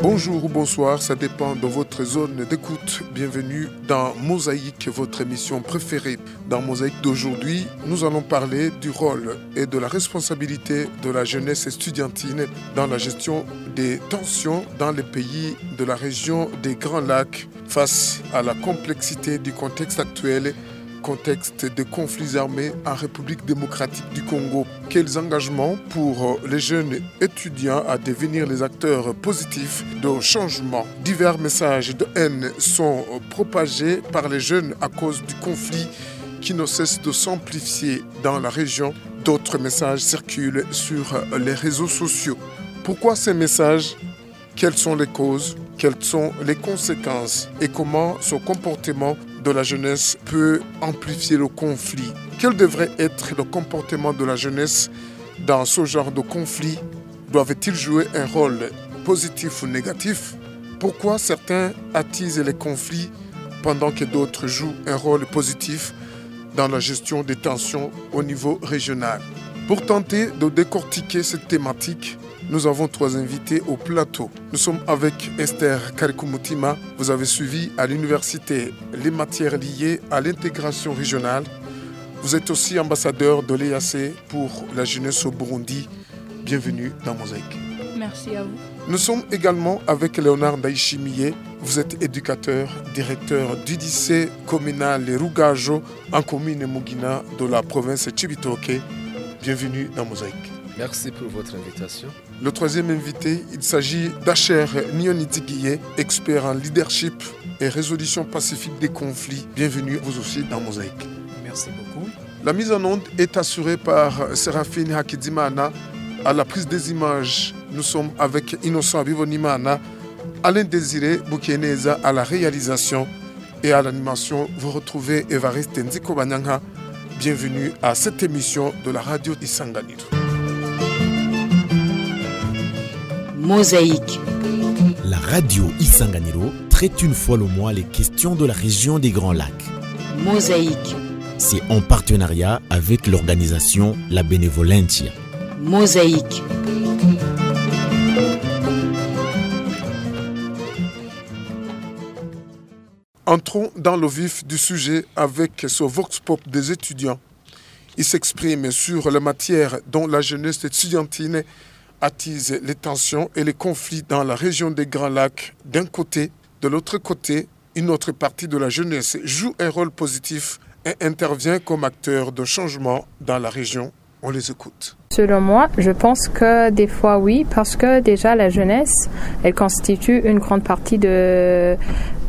Bonjour ou bonsoir, ça dépend de votre zone d'écoute. Bienvenue dans Mosaïque, votre émission préférée. Dans Mosaïque d'aujourd'hui, nous allons parler du rôle et de la responsabilité de la jeunesse estudiantine dans la gestion des tensions dans les pays de la région des Grands Lacs face à la complexité du contexte actuel contexte de conflits armés en République démocratique du Congo. Quels engagements pour les jeunes étudiants à devenir les acteurs positifs de changement? Divers messages de haine sont propagés par les jeunes à cause du conflit qui ne cesse de s'amplifier dans la région. D'autres messages circulent sur les réseaux sociaux. Pourquoi ces messages? Quelles sont les causes? Quelles sont les conséquences? Et comment ce comportement de la jeunesse peut amplifier le conflit. Quel devrait être le comportement de la jeunesse dans ce genre de conflit? Doivent-ils jouer un rôle positif ou négatif? Pourquoi certains attisent les conflits pendant que d'autres jouent un rôle positif dans la gestion des tensions au niveau régional? Pour tenter de décortiquer cette thématique, nous avons trois invités au plateau. Nous sommes avec Esther Karikumutima. Vous avez suivi à l'université les matières liées à l'intégration régionale. Vous êtes aussi ambassadeur de l'EAC pour la jeunesse au Burundi. Bienvenue dans Mosaïque. Merci à vous. Nous sommes également avec Léonard Daishimiye. Vous êtes éducateur, directeur du lycée communal Rugajo en commune Mugina de la province de Chibitoke. Bienvenue dans Mosaïque. Merci pour votre invitation. Le troisième invité, il s'agit d'Acher Nyonitigiye, expert en leadership et résolution pacifique des conflits. Bienvenue vous aussi dans Mosaïque. Merci beaucoup. La mise en onde est assurée par Séraphine Hakidimana. À la prise des images, nous sommes avec Innocent Vivonimana, Alain Désiré Boukeneza à la réalisation et à l'animation. Vous retrouvez Evariste Nziko. Bienvenue à cette émission de la radio Isanganiro. Mosaïque. La radio Isanganiro traite une fois le mois les questions de la région des Grands Lacs. Mosaïque. C'est en partenariat avec l'organisation La Benevolentia. Mosaïque. Entrons dans le vif du sujet avec ce vox pop des étudiants. Ils s'expriment sur la matière dont la jeunesse étudiantine attise les tensions et les conflits dans la région des Grands Lacs d'un côté. De l'autre côté, une autre partie de la jeunesse joue un rôle positif et intervient comme acteur de changement dans la région. On les écoute. Selon moi, je pense que des fois oui, parce que déjà la jeunesse, elle constitue une grande partie de,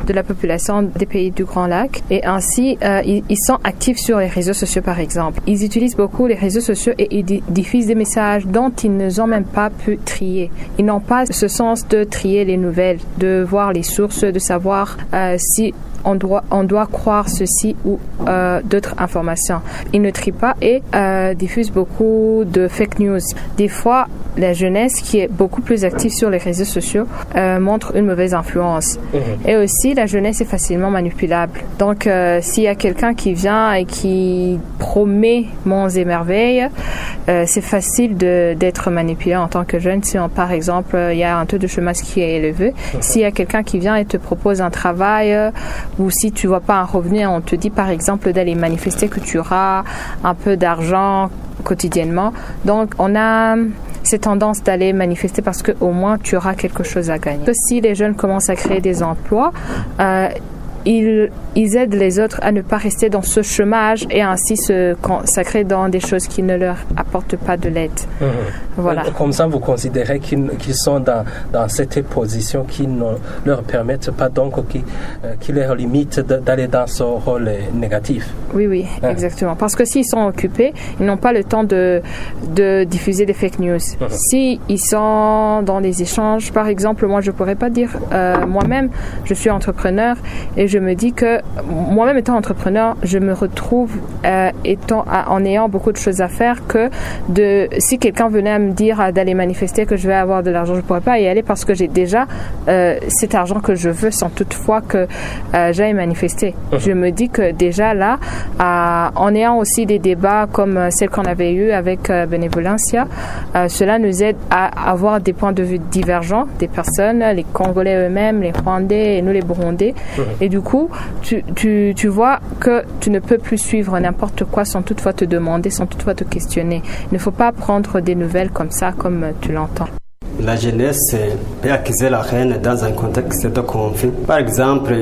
de la population des pays du Grand Lac. Et ainsi, euh, ils, sont actifs sur les réseaux sociaux, par exemple. Ils utilisent beaucoup les réseaux sociaux et ils diffusent des messages dont ils ne ont même pas pu trier. Ils n'ont pas ce sens de trier les nouvelles, de voir les sources, de savoir euh, si on doit, on doit croire ceci ou euh, d'autres informations. Ils ne trient pas et euh, diffusent beaucoup de fake news. Des fois, la jeunesse qui est beaucoup plus active sur les réseaux sociaux euh, montre une mauvaise influence. Mmh. Et aussi, la jeunesse est facilement manipulable. Donc, euh, s'il y a quelqu'un qui vient et qui promet monts et merveilles, euh, c'est facile d'être manipulé en tant que jeune. Si, on, par exemple, il y a un taux de chômage qui est élevé, mmh. s'il y a quelqu'un qui vient et te propose un travail, ou si tu vois pas un revenu, on te dit par exemple d'aller manifester que tu auras un peu d'argent quotidiennement. Donc, on a cette tendance d'aller manifester parce que au moins tu auras quelque chose à gagner. Si les jeunes commencent à créer des emplois, euh, ils, ils, aident les autres à ne pas rester dans ce chômage et ainsi se consacrer dans des choses qui ne leur apportent pas de l'aide. Mmh. Voilà. Comme ça, vous considérez qu'ils qu sont dans, dans, cette position qui ne leur permettent pas, donc qui, euh, qui leur limite d'aller dans ce rôle négatif. Oui, oui, mmh. exactement. Parce que s'ils sont occupés, ils n'ont pas le temps de, de diffuser des fake news. Mmh. Si ils sont dans des échanges, par exemple, moi je pourrais pas dire euh, moi-même, je suis entrepreneur et je me dis que moi-même étant entrepreneur, je me retrouve euh, étant, en ayant beaucoup de choses à faire que de si quelqu'un venait à me dire d'aller manifester que je vais avoir de l'argent, je pourrais pas y aller parce que j'ai déjà euh, cet argent que je veux sans toutefois que euh, j'aille manifester. Mhm. Je me dis que déjà là, en ayant aussi des débats comme celle qu'on avait eu avec Benevolencia, cela nous aide à avoir des points de vue divergents des personnes, les Congolais eux-mêmes, les Rwandais et nous les Burundais. Mhm. Et du coup, tu, tu, tu vois que tu ne peux plus suivre n'importe quoi sans toutefois te demander, sans toutefois te questionner. Il ne faut pas prendre des nouvelles comme ça, comme tu l'entends. La jeunesse peut acquérir la reine dans un contexte de conflit. Par exemple,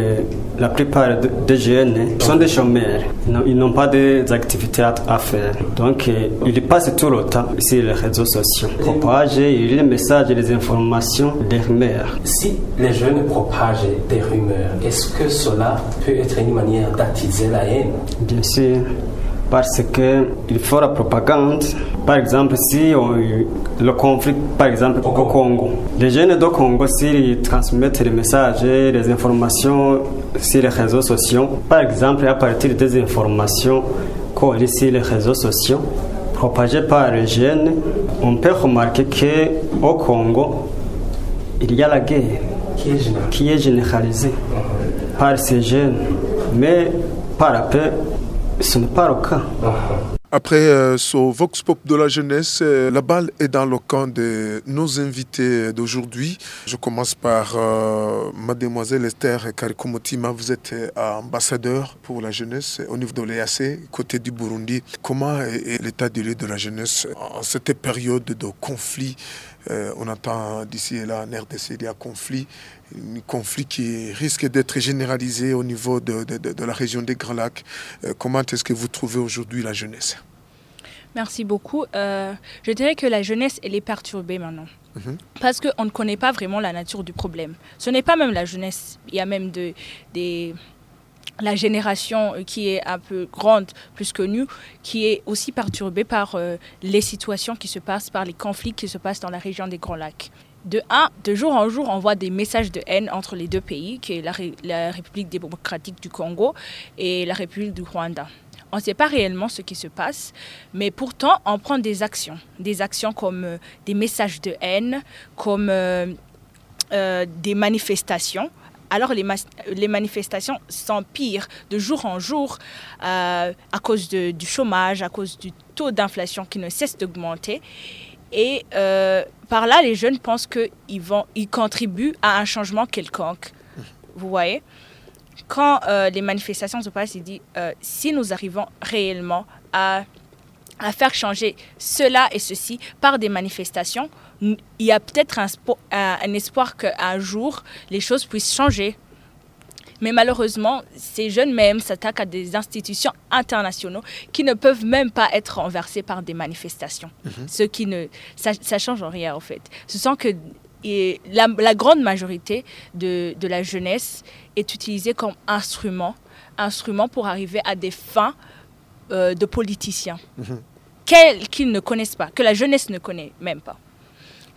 la plupart des jeunes sont des chômeurs. Ils n'ont pas d'activités à faire. Donc, ils passent tout le temps sur les réseaux sociaux. Propager les messages les informations des rumeurs. Si les jeunes propagent des rumeurs, est-ce que cela peut être une manière d'attiser la haine? Bien sûr parce qu'il faut la propagande. Par exemple, si on, le conflit, par exemple, au Congo, les jeunes du Congo, s'ils transmettent les messages, les informations sur les réseaux sociaux, par exemple, à partir des informations collées sur les réseaux sociaux, propagées par les jeunes, on peut remarquer qu'au Congo, il y a la guerre qui est généralisée par ces jeunes. Mais par après, ce n'est pas le cas. Après euh, ce Vox Pop de la jeunesse, euh, la balle est dans le camp de nos invités d'aujourd'hui. Je commence par euh, mademoiselle Esther Karikomotima. Vous êtes ambassadeur pour la jeunesse au niveau de l'EAC, côté du Burundi. Comment est, l'état de de la jeunesse en cette période de conflit On entend d'ici et là en RDC, il y a conflit un conflit qui risque d'être généralisé au niveau de, la région des Grands Lacs. Euh, comment est-ce que vous trouvez aujourd'hui la jeunesse? Merci beaucoup. Euh, je dirais que la jeunesse, elle est perturbée maintenant. Mhm. Parce qu'on ne connaît pas vraiment la nature du problème. Ce n'est pas même la jeunesse. Il y a même de, des, la génération qui est un peu grande, plus que nous, qui est aussi perturbée par euh, les situations qui se passent, par les conflits qui se passent dans la région des Grands Lacs de un, de jour en jour, on voit des messages de haine entre les deux pays, qui est la, République démocratique du Congo et la République du Rwanda. On ne sait pas réellement ce qui se passe, mais pourtant, on prend des actions. Des actions comme euh, des messages de haine, comme euh, euh, des manifestations. Alors les, manifestations s'empirent de jour en jour à cause du chômage, à cause du taux d'inflation qui ne cesse d'augmenter. Et euh, par là, les jeunes pensent qu'ils ils contribuent à un changement quelconque. Vous voyez? Quand euh, les manifestations se passent, ils disent euh, si nous arrivons réellement à, à, faire changer cela et ceci par des manifestations, il y a peut-être un, un espoir qu'un jour les choses puissent changer. Mais malheureusement, ces jeunes même s'attaquent à des institutions internationaux qui ne peuvent même pas être renversées par des manifestations. Mhm. Ce qui ne, ça, ça change rien en fait. Ce sont que et la, grande majorité de, de, la jeunesse est utilisée comme instrument, instrument pour arriver à des fins euh, de politiciens mhm. qu'ils ne connaissent pas, que la jeunesse ne connaît même pas.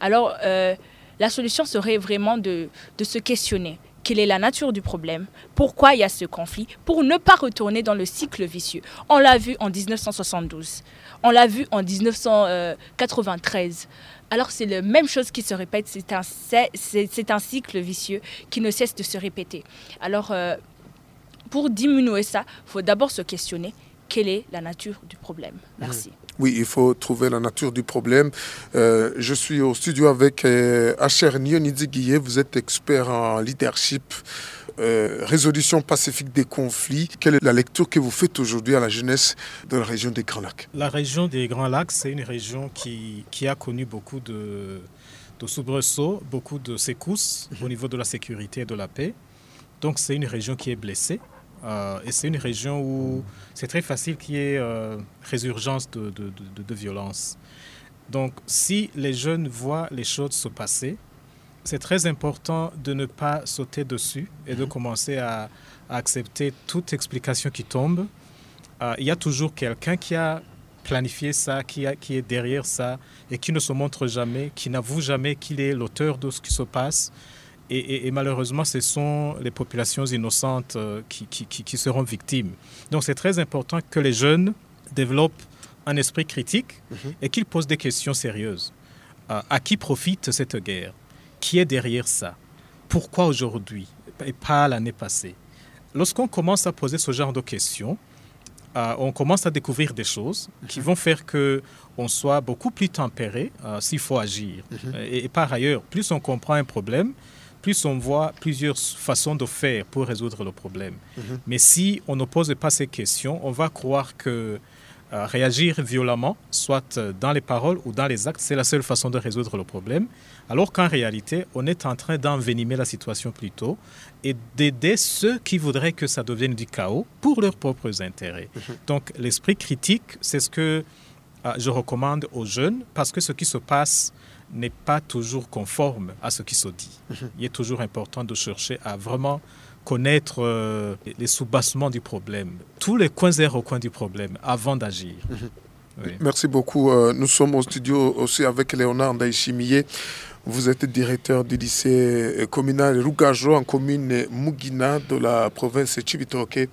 Alors, euh, la solution serait vraiment de, de se questionner quelle est la nature du problème, pourquoi il y a ce conflit, pour ne pas retourner dans le cycle vicieux. On l'a vu en 1972, on l'a vu en 1993. Alors c'est la même chose qui se répète, c'est un, c'est, un cycle vicieux qui ne cesse de se répéter. Alors euh, pour diminuer ça, il faut d'abord se questionner quelle est la nature du problème? Merci. Mmh. Oui, il faut trouver la nature du problème. Euh, je suis au studio avec euh, Asher Nyonidzi Vous êtes expert en leadership, euh, résolution pacifique des conflits. Quelle est la lecture que vous faites aujourd'hui à la jeunesse de la région des Grands Lacs? La région des Grands Lacs, c'est une région qui, qui a connu beaucoup de, de soubresauts, beaucoup de secousses au niveau de la sécurité et de la paix. Donc c'est une région qui est blessée. Euh, et c'est une région où c'est très facile qu'il y ait euh, résurgence de, de, de, violence. Donc, si les jeunes voient les choses se passer, c'est très important de ne pas sauter dessus et de mhm. commencer à, accepter toute explication qui tombe. Euh, il y a toujours quelqu'un qui a planifié ça, qui, a, qui est derrière ça et qui ne se montre jamais, qui n'avoue jamais qu'il est l'auteur de ce qui se passe Et, malheureusement, ce sont les populations innocentes euh, qui, qui, seront victimes. Donc c'est très important que les jeunes développent un esprit critique mhm. et qu'ils posent des questions sérieuses. Euh, à qui profite cette guerre? Qui est derrière ça? Pourquoi aujourd'hui et pas l'année passée? Lorsqu'on commence à poser ce genre de questions, euh, on commence à découvrir des choses qui mhm. vont faire que on soit beaucoup plus tempéré euh, s'il faut agir. Mhm. et, par ailleurs, plus on comprend un problème, plus on voit plusieurs façons de faire pour résoudre le problème. Mhm. Mais si on ne pose pas ces questions, on va croire que euh, réagir violemment, soit dans les paroles ou dans les actes, c'est la seule façon de résoudre le problème, alors qu'en réalité, on est en train d'envenimer la situation plutôt et d'aider ceux qui voudraient que ça devienne du chaos pour leurs propres intérêts. Mhm. Donc l'esprit critique, c'est ce que euh, je recommande aux jeunes parce que ce qui se passe n'est pas toujours conforme à ce qui se dit. Mhm. Il est toujours important de chercher à vraiment connaître euh, les sous-bassements du problème, tous les coins et recoins du problème avant d'agir. Mhm. Merci beaucoup. Euh, nous sommes au studio aussi avec Léonard Ndaïchimiye. Vous êtes directeur du lycée communal Rougajo en commune Mugina de la province de Chibitoke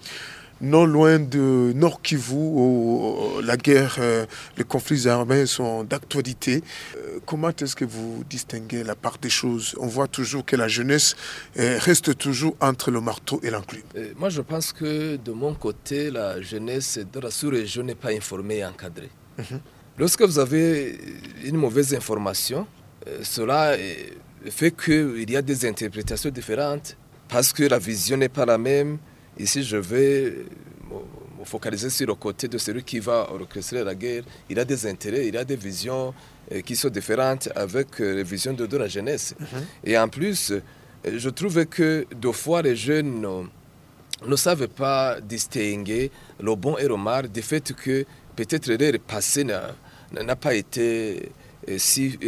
non loin de Nord Kivu, où la guerre, euh, les conflits armés sont d'actualité. Euh, comment est-ce que vous distinguez la part des choses? On voit toujours que la jeunesse euh, reste toujours entre le marteau et l'enclume. Moi, je pense que de mon côté, la jeunesse de la sous-région n'est pas informée et encadrée. Mhm. Lorsque vous avez une mauvaise information, cela fait qu'il y a des interprétations différentes parce que la vision n'est pas la même Ici, je vais me focaliser sur le côté de celui qui va orchestrer la guerre. Il a des intérêts, il a des visions euh, qui sont différentes avec euh, les visions de, la jeunesse. Mhm. Et en plus, euh, je trouve que deux fois les jeunes ne, savent pas distinguer le bon et le mal du fait que peut-être leur passé n'a pas été si,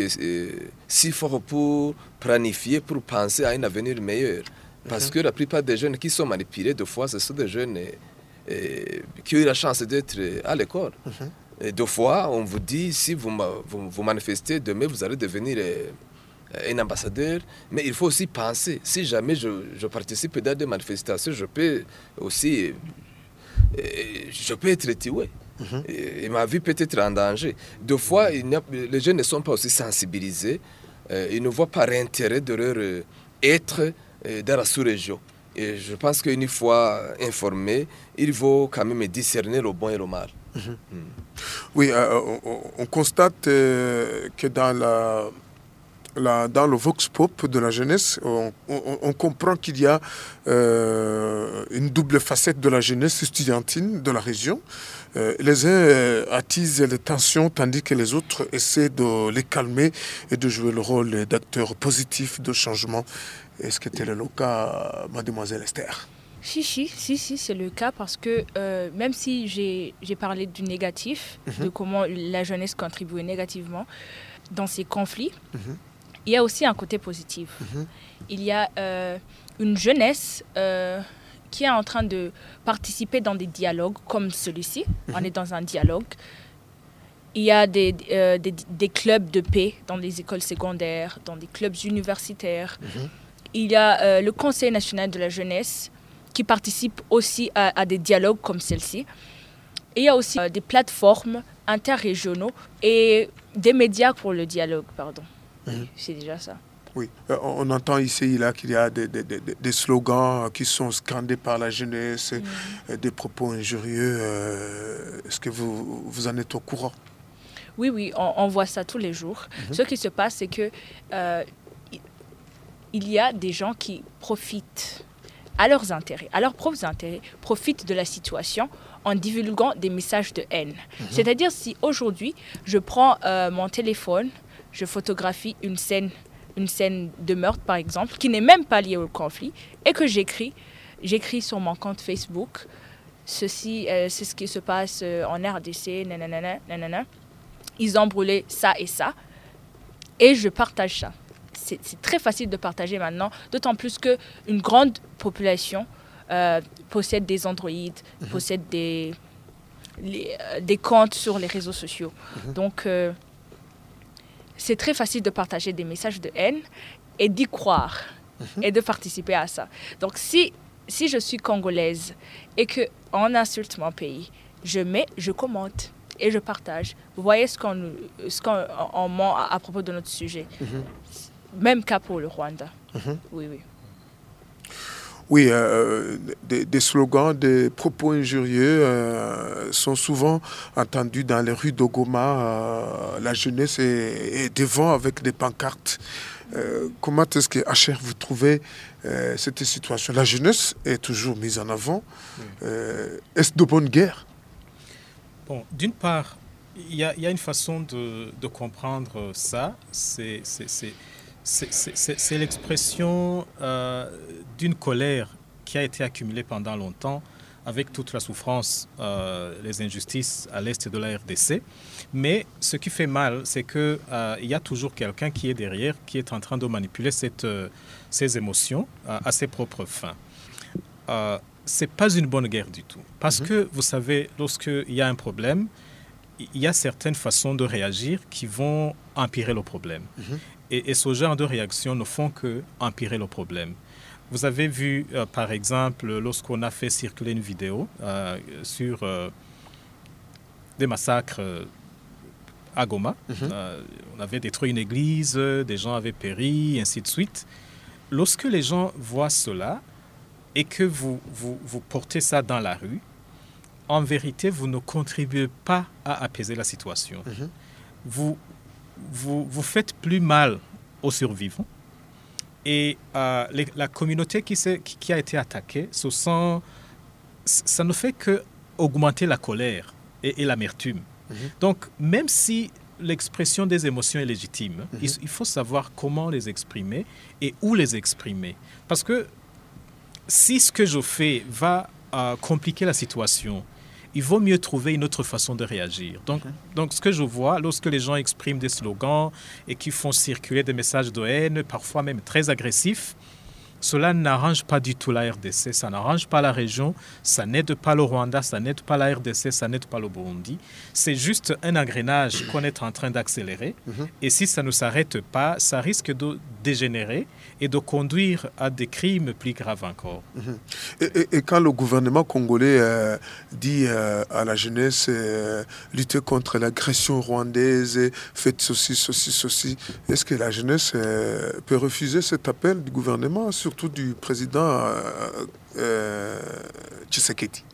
si fort pour planifier, pour penser à un avenir meilleur. Parce que la plupart des jeunes qui sont manipulés, de fois, ce sont des jeunes euh, euh, qui ont eu la chance d'être à l'école. Mhm. Et deux fois, on vous dit, si vous, vous, manifestez demain, vous allez devenir euh, un ambassadeur. Mais il faut aussi penser, si jamais je, participe dans des manifestations, je peux aussi je peux être tué. Mhm. et, ma vie peut être en danger. Deux fois, les jeunes ne sont pas aussi sensibilisés. ils ne voient pas l'intérêt de leur être dans la sous-région. Et je pense qu'une fois informé, il faut quand même discerner le bon et le mal. Mhm. Mm. Oui, euh, on, constate euh, que dans, la, dans le vox pop de la jeunesse, on, comprend qu'il y a euh, une double facette de la jeunesse estudiantine de la région. les uns attisent les tensions tandis que les autres essaient de les calmer et de jouer le rôle d'acteurs positifs de changement est-ce que c'était le cas, mademoiselle Esther? Si, si, si, si c'est le cas parce que euh, même si j'ai parlé du négatif, mhm. de comment la jeunesse contribue négativement dans ces conflits, mhm. il y a aussi un côté positif. Mhm. Il y a euh, une jeunesse euh, qui est en train de participer dans des dialogues comme celui-ci. On est dans un dialogue. Il y a des, des, des, clubs de paix dans les écoles secondaires, dans des clubs universitaires il y a euh, le Conseil national de la jeunesse qui participe aussi à, des dialogues comme celle-ci. il y a aussi euh, des plateformes interrégionaux et des médias pour le dialogue, pardon. Mhm. C'est déjà ça. Oui, euh, on entend ici là qu'il y a des, slogans qui sont scandés par la jeunesse, mhm. des propos injurieux. Est-ce que vous, vous en êtes au courant? Oui, oui, on, voit ça tous les jours. Mhm. Ce qui se passe, c'est que il y a des gens qui profitent à leurs intérêts, à leurs propres intérêts, profitent de la situation en divulguant des messages de haine. Mhm. C'est-à-dire si aujourd'hui je prends euh, mon téléphone, je photographie une scène, une scène de meurtre par exemple, qui n'est même pas liée au conflit, et que j'écris, j'écris sur mon compte Facebook, ceci, euh, c'est ce qui se passe euh, en RDC, nanana, nanana. Ils ont brûlé ça et ça, et je partage ça c'est très facile de partager maintenant, d'autant plus qu'une grande population euh, possède des Android, mhm. possède des, euh, des comptes sur les réseaux sociaux. Mhm. Donc, euh, c'est très facile de partager des messages de haine et d'y croire. mhm. et de participer à ça. Donc si, si je suis congolaise et qu'on insulte mon pays, je mets, je commente et je partage. Vous voyez ce qu'on ce qu'on ment à, propos de notre sujet. Même cas pour le Rwanda. Mhm. Oui, oui. Oui, euh, des, slogans, des propos injurieux euh, sont souvent entendus dans les rues d'Ogoma. Euh, la jeunesse est, devant avec des pancartes. comment est-ce que HR vous trouvez cette situation? La jeunesse est toujours mise en avant. est-ce de bonne guerre? Bon, d'une part, il y, a une façon de, de comprendre ça. C'est c'est l'expression euh, d'une colère qui a été accumulée pendant longtemps avec toute la souffrance, euh, les injustices à l'est de la RDC. Mais ce qui fait mal, c'est qu'il euh, y a toujours quelqu'un qui est derrière, qui est en train de manipuler cette, ces émotions à ses propres fins. Ce n'est pas une bonne guerre du tout. Parce mhm. que, vous savez, lorsqu'il y a un problème, il y a certaines façons de réagir qui vont empirer le problème. Mhm. Et, ce genre de réactions ne font que empirer le problème. Vous avez vu, euh, par exemple, lorsqu'on a fait circuler une vidéo euh, sur euh, des massacres à Goma, mhm. on avait détruit une église, des gens avaient péri, ainsi de suite. Lorsque les gens voient cela et que vous, vous, vous portez ça dans la rue, en vérité, vous ne contribuez pas à apaiser la situation. Mhm. Vous vous, vous faites plus mal aux survivants. Et euh, la communauté qui, qui, a été attaquée, ce sont, ça ne fait que augmenter la colère et, l'amertume. Mhm. Donc, même si l'expression des émotions est légitime, mhm. il, faut savoir comment les exprimer et où les exprimer. Parce que si ce que je fais va euh, compliquer la situation, il vaut mieux trouver une autre façon de réagir. Donc, donc ce que je vois, lorsque les gens expriment des slogans et qui font circuler des messages de haine, parfois même très agressifs, cela n'arrange pas du tout la RDC, ça n'arrange pas la région, ça n'aide pas le Rwanda, ça n'aide pas la RDC, ça n'aide pas le Burundi. C'est juste un engrenage qu'on est en train d'accélérer. Mhm. Et si ça ne s'arrête pas, ça risque de dégénérer et de conduire à des crimes plus graves encore. Mhm. et, quand le gouvernement congolais euh, dit euh, à la jeunesse euh, lutter contre l'agression rwandaise, faites ceci, ceci, ceci, est-ce que la jeunesse peut refuser cet appel du gouvernement, surtout du président Tshisekedi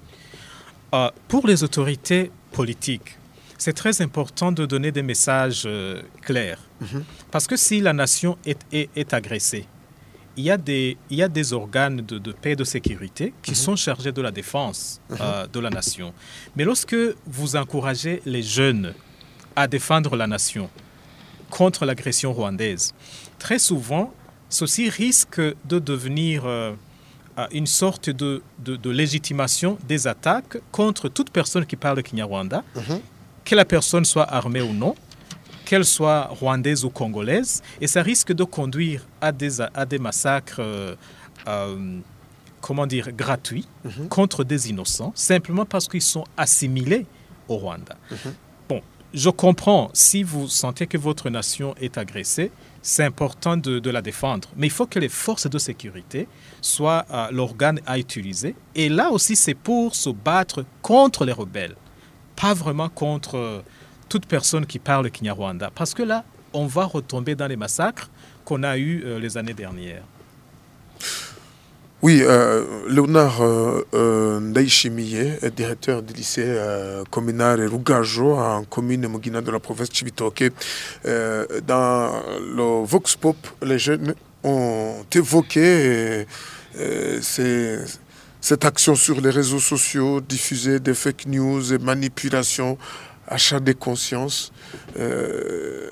Pour les autorités politiques, c'est très important de donner des messages clairs. Mhm. Parce que si la nation est, est agressée, il y a des, il y a des organes de, paix et de sécurité qui mhm. sont chargés de la défense mhm. euh, de la nation. Mais lorsque vous encouragez les jeunes à défendre la nation contre l'agression rwandaise, très souvent, ceci risque de devenir euh, une sorte de, de, légitimation des attaques contre toute personne qui parle Kinyarwanda, mhm. que la personne soit armée ou non qu'elles soient rwandaises ou congolaises, et ça risque de conduire à des, à des massacres, euh, euh, comment dire, gratuits mhm. contre des innocents, simplement parce qu'ils sont assimilés au Rwanda. Mhm. Bon, je comprends, si vous sentez que votre nation est agressée, c'est important de, la défendre. Mais il faut que les forces de sécurité soient euh, l'organe à utiliser. Et là aussi, c'est pour se battre contre les rebelles, pas vraiment contre toute personne qui parle Kinyarwanda. Parce que là, on va retomber dans les massacres qu'on a eus euh, les années dernières. Oui, euh, Léonard euh, euh directeur du lycée euh, communal Rugajo en commune Mugina de la province de Chibitoke. dans le Vox Pop, les jeunes ont évoqué cette action sur les réseaux sociaux, diffuser des fake news et manipulations achat de conscience. Euh,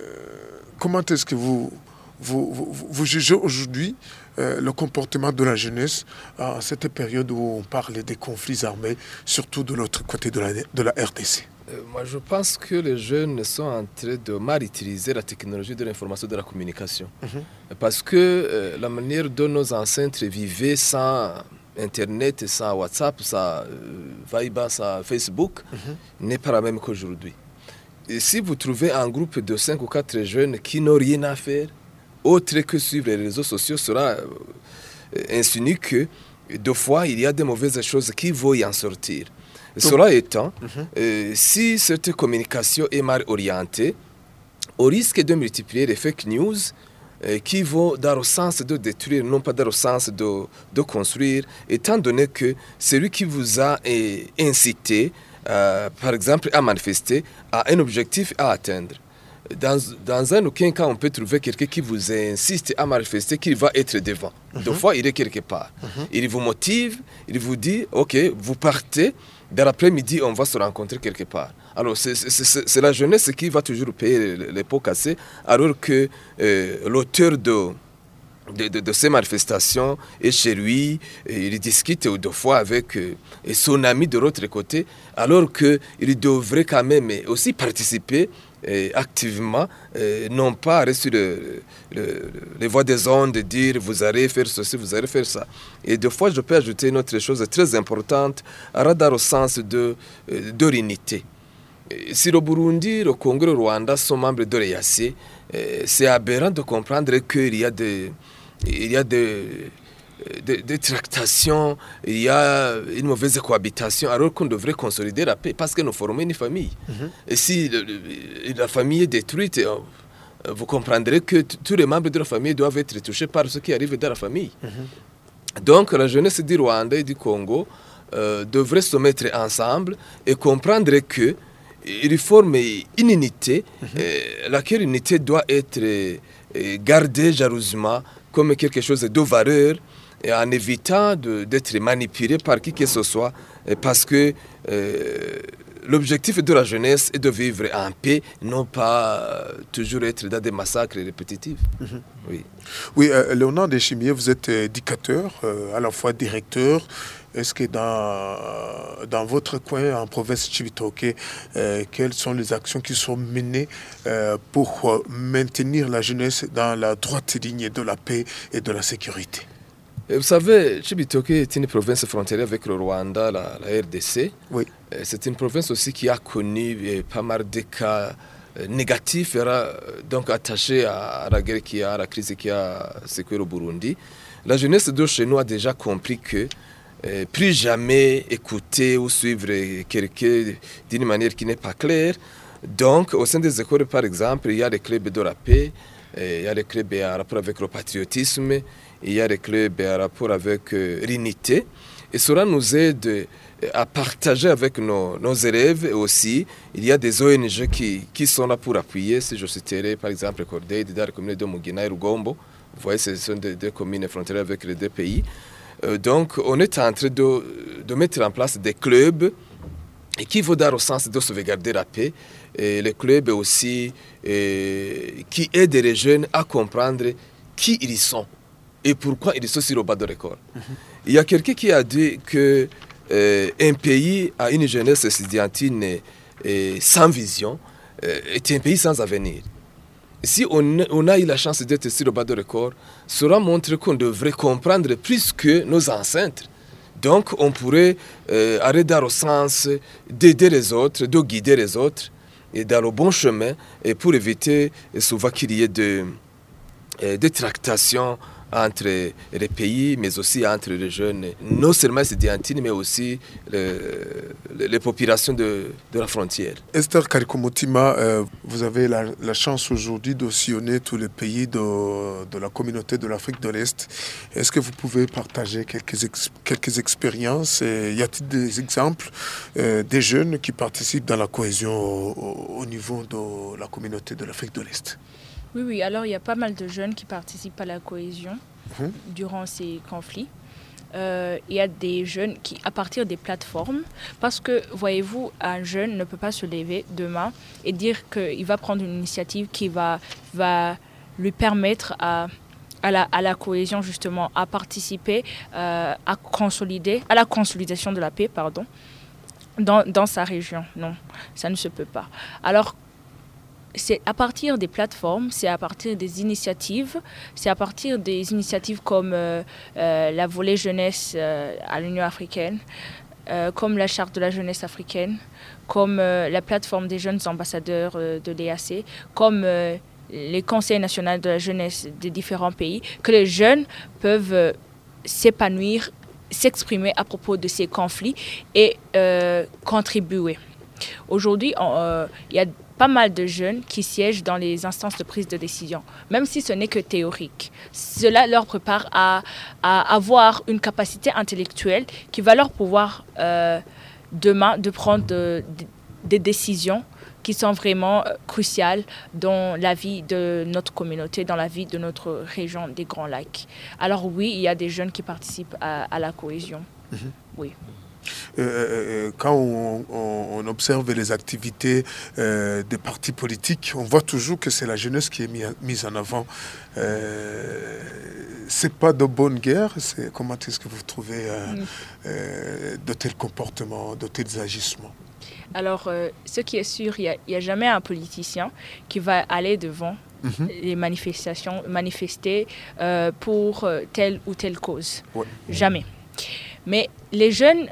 comment est-ce que vous, vous, jugez aujourd'hui euh, le comportement de la jeunesse à cette période où on parle des conflits armés, surtout de l'autre côté de la, de la RDC euh, moi, je pense que les jeunes sont en train de mal utiliser la technologie de l'information et de la communication. Mhm. Parce que la manière dont nos ancêtres vivaient sans Internet, sans WhatsApp, sans euh, Viber, sans Facebook, mhm. n'est pas la même qu'aujourd'hui. Et si vous trouvez un groupe de 5 ou 4 jeunes qui n'ont rien à faire, autre que suivre les réseaux sociaux, cela insinue que deux fois, il y a des mauvaises choses qui vont y en sortir. Cela étant, euh, si cette communication est mal orientée, au risque de multiplier les fake news euh, qui vont dans le sens de détruire, non pas dans le sens de, de construire, étant donné que celui qui vous a euh, incité, euh, par exemple, à manifester, a un objectif à atteindre. Dans, dans un aucun cas, on peut trouver quelqu'un qui vous insiste à manifester qu'il va être devant. Deux fois, il est quelque part. Il vous motive, il vous dit, OK, vous partez, dans l'après-midi, on va se rencontrer quelque part. Alors, c'est- la jeunesse qui va toujours payer les, les pots cassés, alors que euh, l'auteur de, de, de- de ces manifestations est chez lui, et il discute deux fois avec euh, et son ami de l'autre côté, alors qu'il devrait quand même aussi participer euh, activement, euh, non pas sur le- le- les voies des ondes, dire vous allez faire ceci, vous allez faire ça. Et deux fois, je peux ajouter une autre chose très importante, dans le sens de, euh, de l'unité. Eh, Si le Burundi, le Congo, le Rwanda sont membres de l'EAC, eh, c'est aberrant de comprendre qu'il y a des, il y a des, des, des tractations, il y a une mauvaise cohabitation, alors qu'on devrait consolider la paix parce que nous formons une famille. Et si le- le- la famille est détruite, euh, vous comprendrez que tous les membres de la famille doivent être touchés par ce qui arrive dans la famille. Donc la jeunesse du Rwanda et du Congo euh, devrait se mettre ensemble et comprendre que il forme une unité, euh, laquelle unité doit être euh, euh, gardée jalousement comme quelque chose de valeur et en évitant d'être manipulé par qui que ce soit euh, parce que euh, l'objectif de la jeunesse est de vivre en paix, non pas euh, toujours être dans des massacres répétitifs. Oui. Oui, euh, Léonard Deschimier, vous êtes éducateur, euh, à la fois directeur. Est-ce que dans, dans votre coin, en province Chibitoke, euh, quelles sont les actions qui sont menées pour maintenir la jeunesse dans la droite ligne de la paix et de la sécurité? Et Vous savez, Chibitoke est une province frontalière avec le Rwanda, la, la RDC. Oui. Euh, C'est une province aussi qui a connu euh, pas mal de cas euh, négatifs, euh, donc attachés à, la guerre qui a, à la crise qui a secoué le Burundi. La jeunesse de chez nous a déjà compris que euh, plus jamais écouter ou suivre quelqu'un d'une manière qui n'est pas claire. Donc, au sein des écoles, par exemple, il y a les clubs de la paix, euh, il y a les clubs en rapport avec le patriotisme, il y a les clubs en rapport avec euh, l'unité. Et cela nous aide euh, à partager avec nos, élèves aussi. Il y a des ONG qui, sont là pour appuyer, si je citerai par exemple Corday, dans la communauté de Mugina et Rugombo. Vous voyez, ce sont des, communes frontalières avec les deux pays. Euh, donc, on est en train de, mettre en place des clubs qui vont dans le sens de sauvegarder la paix. Et les clubs aussi qui aident les jeunes à comprendre qui ils sont et pourquoi ils sont sur le bas de l'école. Il y a quelqu'un qui a dit que euh, un pays a une jeunesse estudiantine euh, sans vision euh, est un pays sans avenir. Si on, a eu la chance d'être sur le bas de l'école, cela montre qu'on devrait comprendre plus que nos ancêtres. Donc, on pourrait euh, aller dans le sens d'aider les autres, de guider les autres et dans le bon chemin et pour éviter souvent qu'il y ait de, euh, des tractations entre les pays, mais aussi entre les jeunes, non seulement étudiantines, mais aussi les, populations de, la frontière. Esther Karikomotima, euh, vous avez la, chance aujourd'hui de sillonner tous les pays de, la communauté de l'Afrique de l'Est. Est-ce que vous pouvez partager quelques, quelques expériences? Y a-t-il des exemples euh, des jeunes qui participent dans la cohésion au niveau de la communauté de l'Afrique de l'Est? Oui, oui, alors il y a pas mal de jeunes qui participent à la cohésion Mhm. durant ces conflits. Euh, il y a des jeunes qui, à partir des plateformes, parce que, voyez-vous, un jeune ne peut pas se lever demain et dire qu'il va prendre une initiative qui va, va lui permettre à, à, la, à la cohésion, justement, à participer, euh, à consolider, à la consolidation de la paix, pardon, dans, dans sa région. Non, ça ne se peut pas. Alors, c'est à partir des plateformes, c'est à partir des initiatives, c'est à partir des initiatives comme euh, euh, la volée jeunesse euh, à l'Union africaine, comme la charte de la jeunesse africaine, comme la plateforme des jeunes ambassadeurs de l'EAC, comme les conseils nationaux de la jeunesse des différents pays, que les jeunes peuvent s'épanouir, s'exprimer à propos de ces conflits et contribuer. Aujourd'hui, euh, il y a pas mal de jeunes qui siègent dans les instances de prise de décision, même si ce n'est que théorique. Cela leur prépare à, à, avoir une capacité intellectuelle qui va leur pouvoir demain de prendre des décisions qui sont vraiment euh, cruciales dans la vie de notre communauté, dans la vie de notre région des Grands Lacs. Alors oui, il y a des jeunes qui participent à, la cohésion. Mhm. Oui. Euh, euh, quand on, observe les activités des partis politiques, on voit toujours que c'est la jeunesse qui est mise en avant. Euh, c'est pas de bonne guerre. Comment est-ce que vous trouvez de tels comportements, de tels agissements? Alors, euh, ce qui est sûr, il n'y a, jamais un politicien qui va aller devant mhm. les manifestations, manifester euh, pour euh, telle ou telle cause. Jamais. Mais les jeunes,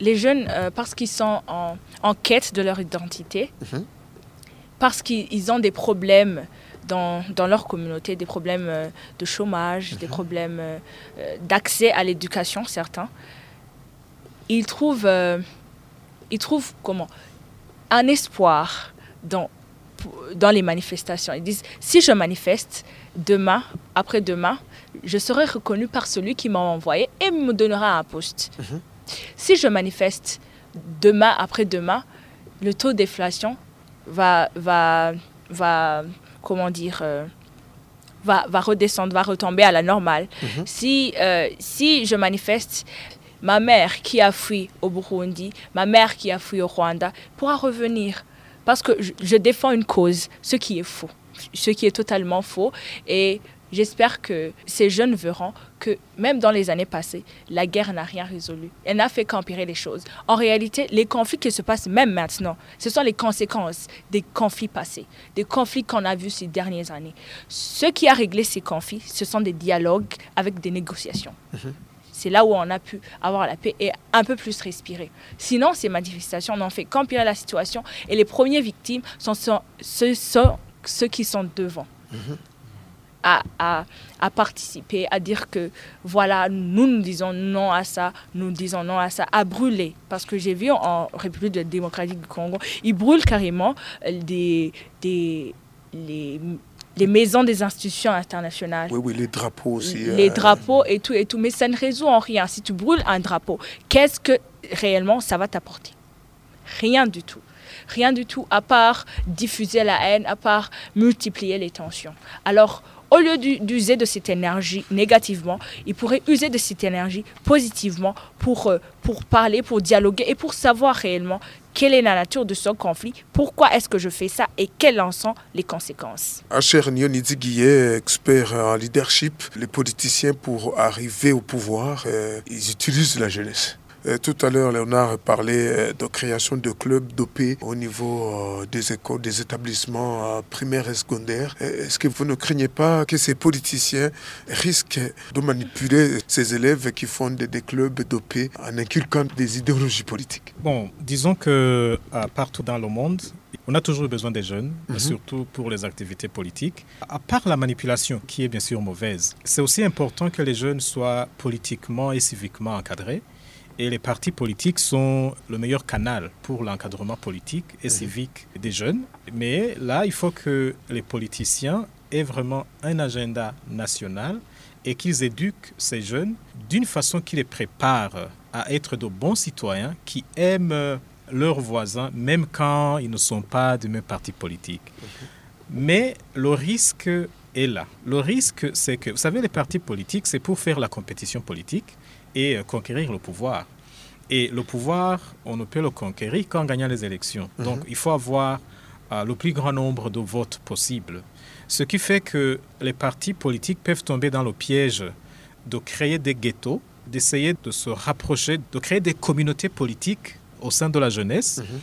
les jeunes parce qu'ils sont en, quête de leur identité, mhm. parce qu'ils ont des problèmes dans, dans, leur communauté, des problèmes de chômage, des mhm. problèmes d'accès à l'éducation, certains, ils trouvent ils trouvent comment? Un espoir dans, dans les manifestations. Ils disent, si je manifeste demain, après-demain, je serai reconnu par celui qui m'a envoyé et me donnera un poste. Mhm. Si je manifeste demain, après-demain, le taux d'inflation va, va, va, comment dire, euh, va, va redescendre, va retomber à la normale. Mhm. Si, euh, si je manifeste ma mère qui a fui au Burundi, ma mère qui a fui au Rwanda, pourra revenir. Parce que je, défends une cause, ce qui est faux, ce qui est totalement faux. Et j'espère que ces jeunes verront que même dans les années passées, la guerre n'a rien résolu. Elle n'a fait qu'empirer les choses. En réalité, les conflits qui se passent même maintenant, ce sont les conséquences des conflits passés, des conflits qu'on a vus ces dernières années. Ce qui a réglé ces conflits, ce sont des dialogues avec des négociations. Mhm. C'est là où on a pu avoir la paix et un peu plus respirer. Sinon, ces manifestations n'ont fait qu'empirer la situation et les premières victimes sont, ceux, ceux, qui sont devant. Mhm. À, à, participer, à dire que voilà, nous nous disons non à ça, nous disons non à ça, à brûler. Parce que j'ai vu en République démocratique du Congo, ils brûlent carrément des, des, les les maisons des institutions internationales. Oui, oui, les drapeaux aussi. Les euh, drapeaux et tout, et tout. Mais ça ne résout en rien. Si tu brûles un drapeau, qu'est-ce que réellement ça va t'apporter? Rien du tout. Rien du tout, à part diffuser la haine, à part multiplier les tensions. Alors, au lieu d'user de cette énergie négativement, il pourrait user de cette énergie positivement pour, euh, pour parler, pour dialoguer et pour savoir réellement quelle est la nature de ce conflit, pourquoi est-ce que je fais ça et quelles en sont les conséquences. Guillet, expert en leadership, les politiciens pour arriver au pouvoir, euh, ils utilisent la jeunesse. Euh, tout à l'heure, Léonard parlait euh, de création de clubs d'OP au niveau euh, des écoles, des établissements primaires et secondaires. Est-ce que vous ne craignez pas que ces politiciens risquent de manipuler ces élèves qui font des, clubs d'OP en inculquant des idéologies politiques? Bon, disons que partout dans le monde, on a toujours besoin des jeunes, mhm. surtout pour les activités politiques. À part la manipulation, qui est bien sûr mauvaise, c'est aussi important que les jeunes soient politiquement et civiquement encadrés. Et les partis politiques sont le meilleur canal pour l'encadrement politique et mhm. civique des jeunes. Mais là, il faut que les politiciens aient vraiment un agenda national et qu'ils éduquent ces jeunes d'une façon qui les prépare à être de bons citoyens qui aiment leurs voisins, même quand ils ne sont pas du même parti politique. Mais le risque est là. Le risque, c'est que, vous savez, les partis politiques, c'est pour faire la compétition politique et conquérir le pouvoir. Et le pouvoir, on ne peut le conquérir qu'en gagnant les élections. Mhm. Donc il faut avoir euh, le plus grand nombre de votes possible. Ce qui fait que les partis politiques peuvent tomber dans le piège de créer des ghettos, d'essayer de se rapprocher, de créer des communautés politiques au sein de la jeunesse. Mhm.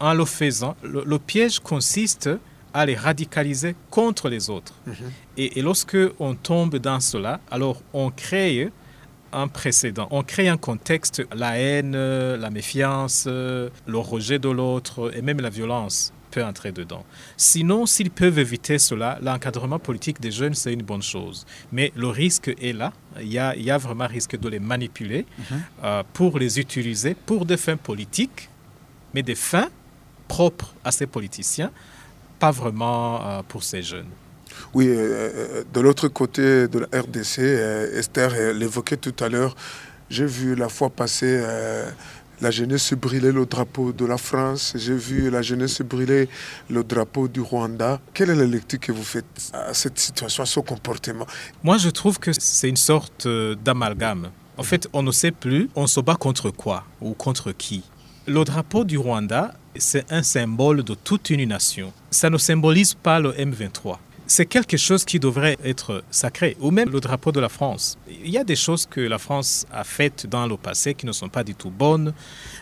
En le faisant, le, piège consiste à les radicaliser contre les autres. Mhm. Et, et lorsque on tombe dans cela, alors on crée un précédent. On crée un contexte, la haine, la méfiance, le rejet de l'autre et même la violence peut entrer dedans. Sinon, s'ils peuvent éviter cela, l'encadrement politique des jeunes, c'est une bonne chose. Mais le risque est là. Il y a, il y a vraiment risque de les manipuler euh, pour les utiliser pour des fins politiques, mais des fins propres à ces politiciens, pas vraiment euh, pour ces jeunes. Oui, euh, de l'autre côté de la RDC, euh, Esther euh, l'évoquait tout à l'heure, j'ai vu la fois passée euh, la jeunesse brûler le drapeau de la France, j'ai vu la jeunesse brûler le drapeau du Rwanda. Quelle est la lecture que vous faites à cette situation, à ce comportement? Moi, je trouve que c'est une sorte euh, d'amalgame. En fait, on ne sait plus, on se bat contre quoi ou contre qui. Le drapeau du Rwanda, c'est un symbole de toute une nation. Ça ne symbolise pas le M23. C'est quelque chose qui devrait être sacré, ou même le drapeau de la France. Il y a des choses que la France a faites dans le passé qui ne sont pas du tout bonnes,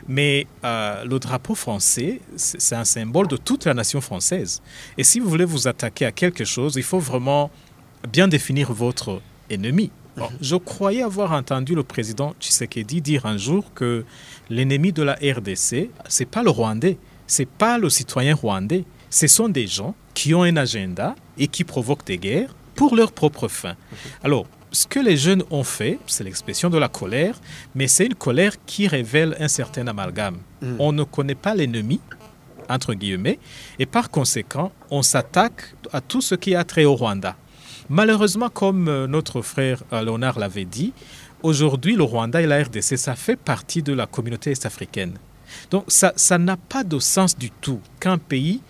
mais euh, le drapeau français, c'est un symbole de toute la nation française. Et si vous voulez vous attaquer à quelque chose, il faut vraiment bien définir votre ennemi. Bon, je croyais avoir entendu le président Tshisekedi dire un jour que l'ennemi de la RDC, c'est pas le Rwandais, c'est pas le citoyen rwandais, ce sont des gens qui ont un agenda et qui provoquent des guerres pour leur propre fin. Alors, ce que les jeunes ont fait, c'est l'expression de la colère, mais c'est une colère qui révèle un certain amalgame. On ne connaît pas l'ennemi, entre guillemets, et par conséquent, on s'attaque à tout ce qui a trait au Rwanda. Malheureusement, comme euh, notre frère euh, Léonard l'avait dit, aujourd'hui, le Rwanda et la RDC, ça fait partie de la communauté est-africaine. Donc, ça ça n'a pas de sens du tout qu'un pays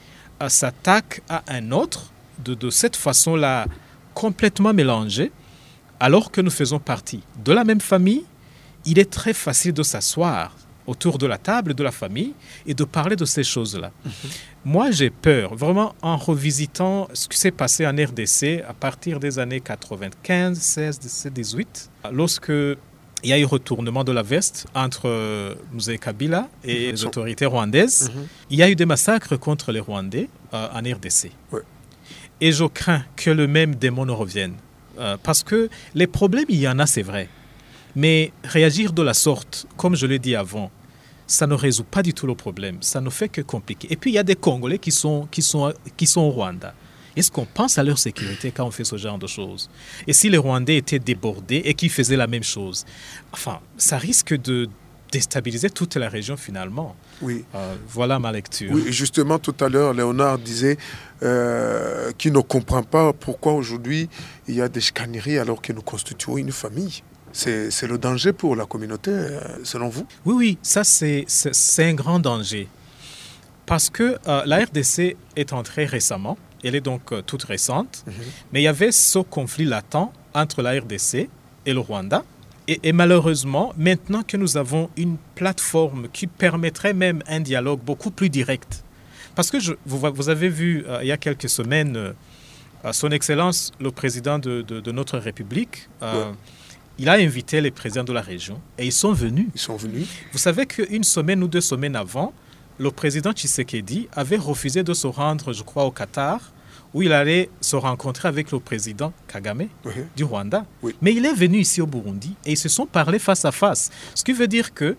s'attaque à un autre de, de cette façon-là, complètement mélangée, alors que nous faisons partie de la même famille. Il est très facile de s'asseoir autour de la table de la famille et de parler de ces choses-là. Moi, j'ai peur, vraiment, en revisitant ce qui s'est passé en RDC à partir des années 95, 16, 17, 18, lorsque il y a eu retournement de la veste entre euh, Mzee Kabila et les autorités rwandaises. Il y a eu des massacres contre les Rwandais euh, en RDC. Et je crains que le même démon ne revienne. Euh, parce que les problèmes, il y en a, c'est vrai. Mais réagir de la sorte, comme je l'ai dit avant, ça ne résout pas du tout le problème. Ça ne fait que compliquer. Et puis, il y a des Congolais qui sont, qui sont, qui sont au Rwanda. Est-ce qu'on pense à leur sécurité quand on fait ce genre de choses? Et si les Rwandais étaient débordés et qu'ils faisaient la même chose? Enfin, ça risque de déstabiliser toute la région finalement. Oui. Euh, voilà ma lecture. Oui, justement, tout à l'heure, Léonard disait euh, qu'il ne comprend pas pourquoi aujourd'hui il y a des chicaneries alors que nous constituons une famille. C'est le danger pour la communauté, euh, selon vous? Oui, oui, ça c'est un grand danger. Parce que euh, la RDC est entrée récemment, elle est donc euh, toute récente, mais il y avait ce conflit latent entre la RDC et le Rwanda. Et, et malheureusement, maintenant que nous avons une plateforme qui permettrait même un dialogue beaucoup plus direct, parce que je- vous, vous avez vu euh, il y a quelques semaines, euh, euh, Son Excellence, le président de, de- de notre République, euh, Ouais. il a invité les présidents de la région et ils sont venus. Ils sont venus. Vous savez qu'une semaine ou deux semaines avant, le président Tshisekedi avait refusé de se rendre, je crois, au Qatar, où il allait se rencontrer avec le président Kagame Oui. du Rwanda. Oui. Mais il est venu ici au Burundi et ils se sont parlé face à face. Ce qui veut dire que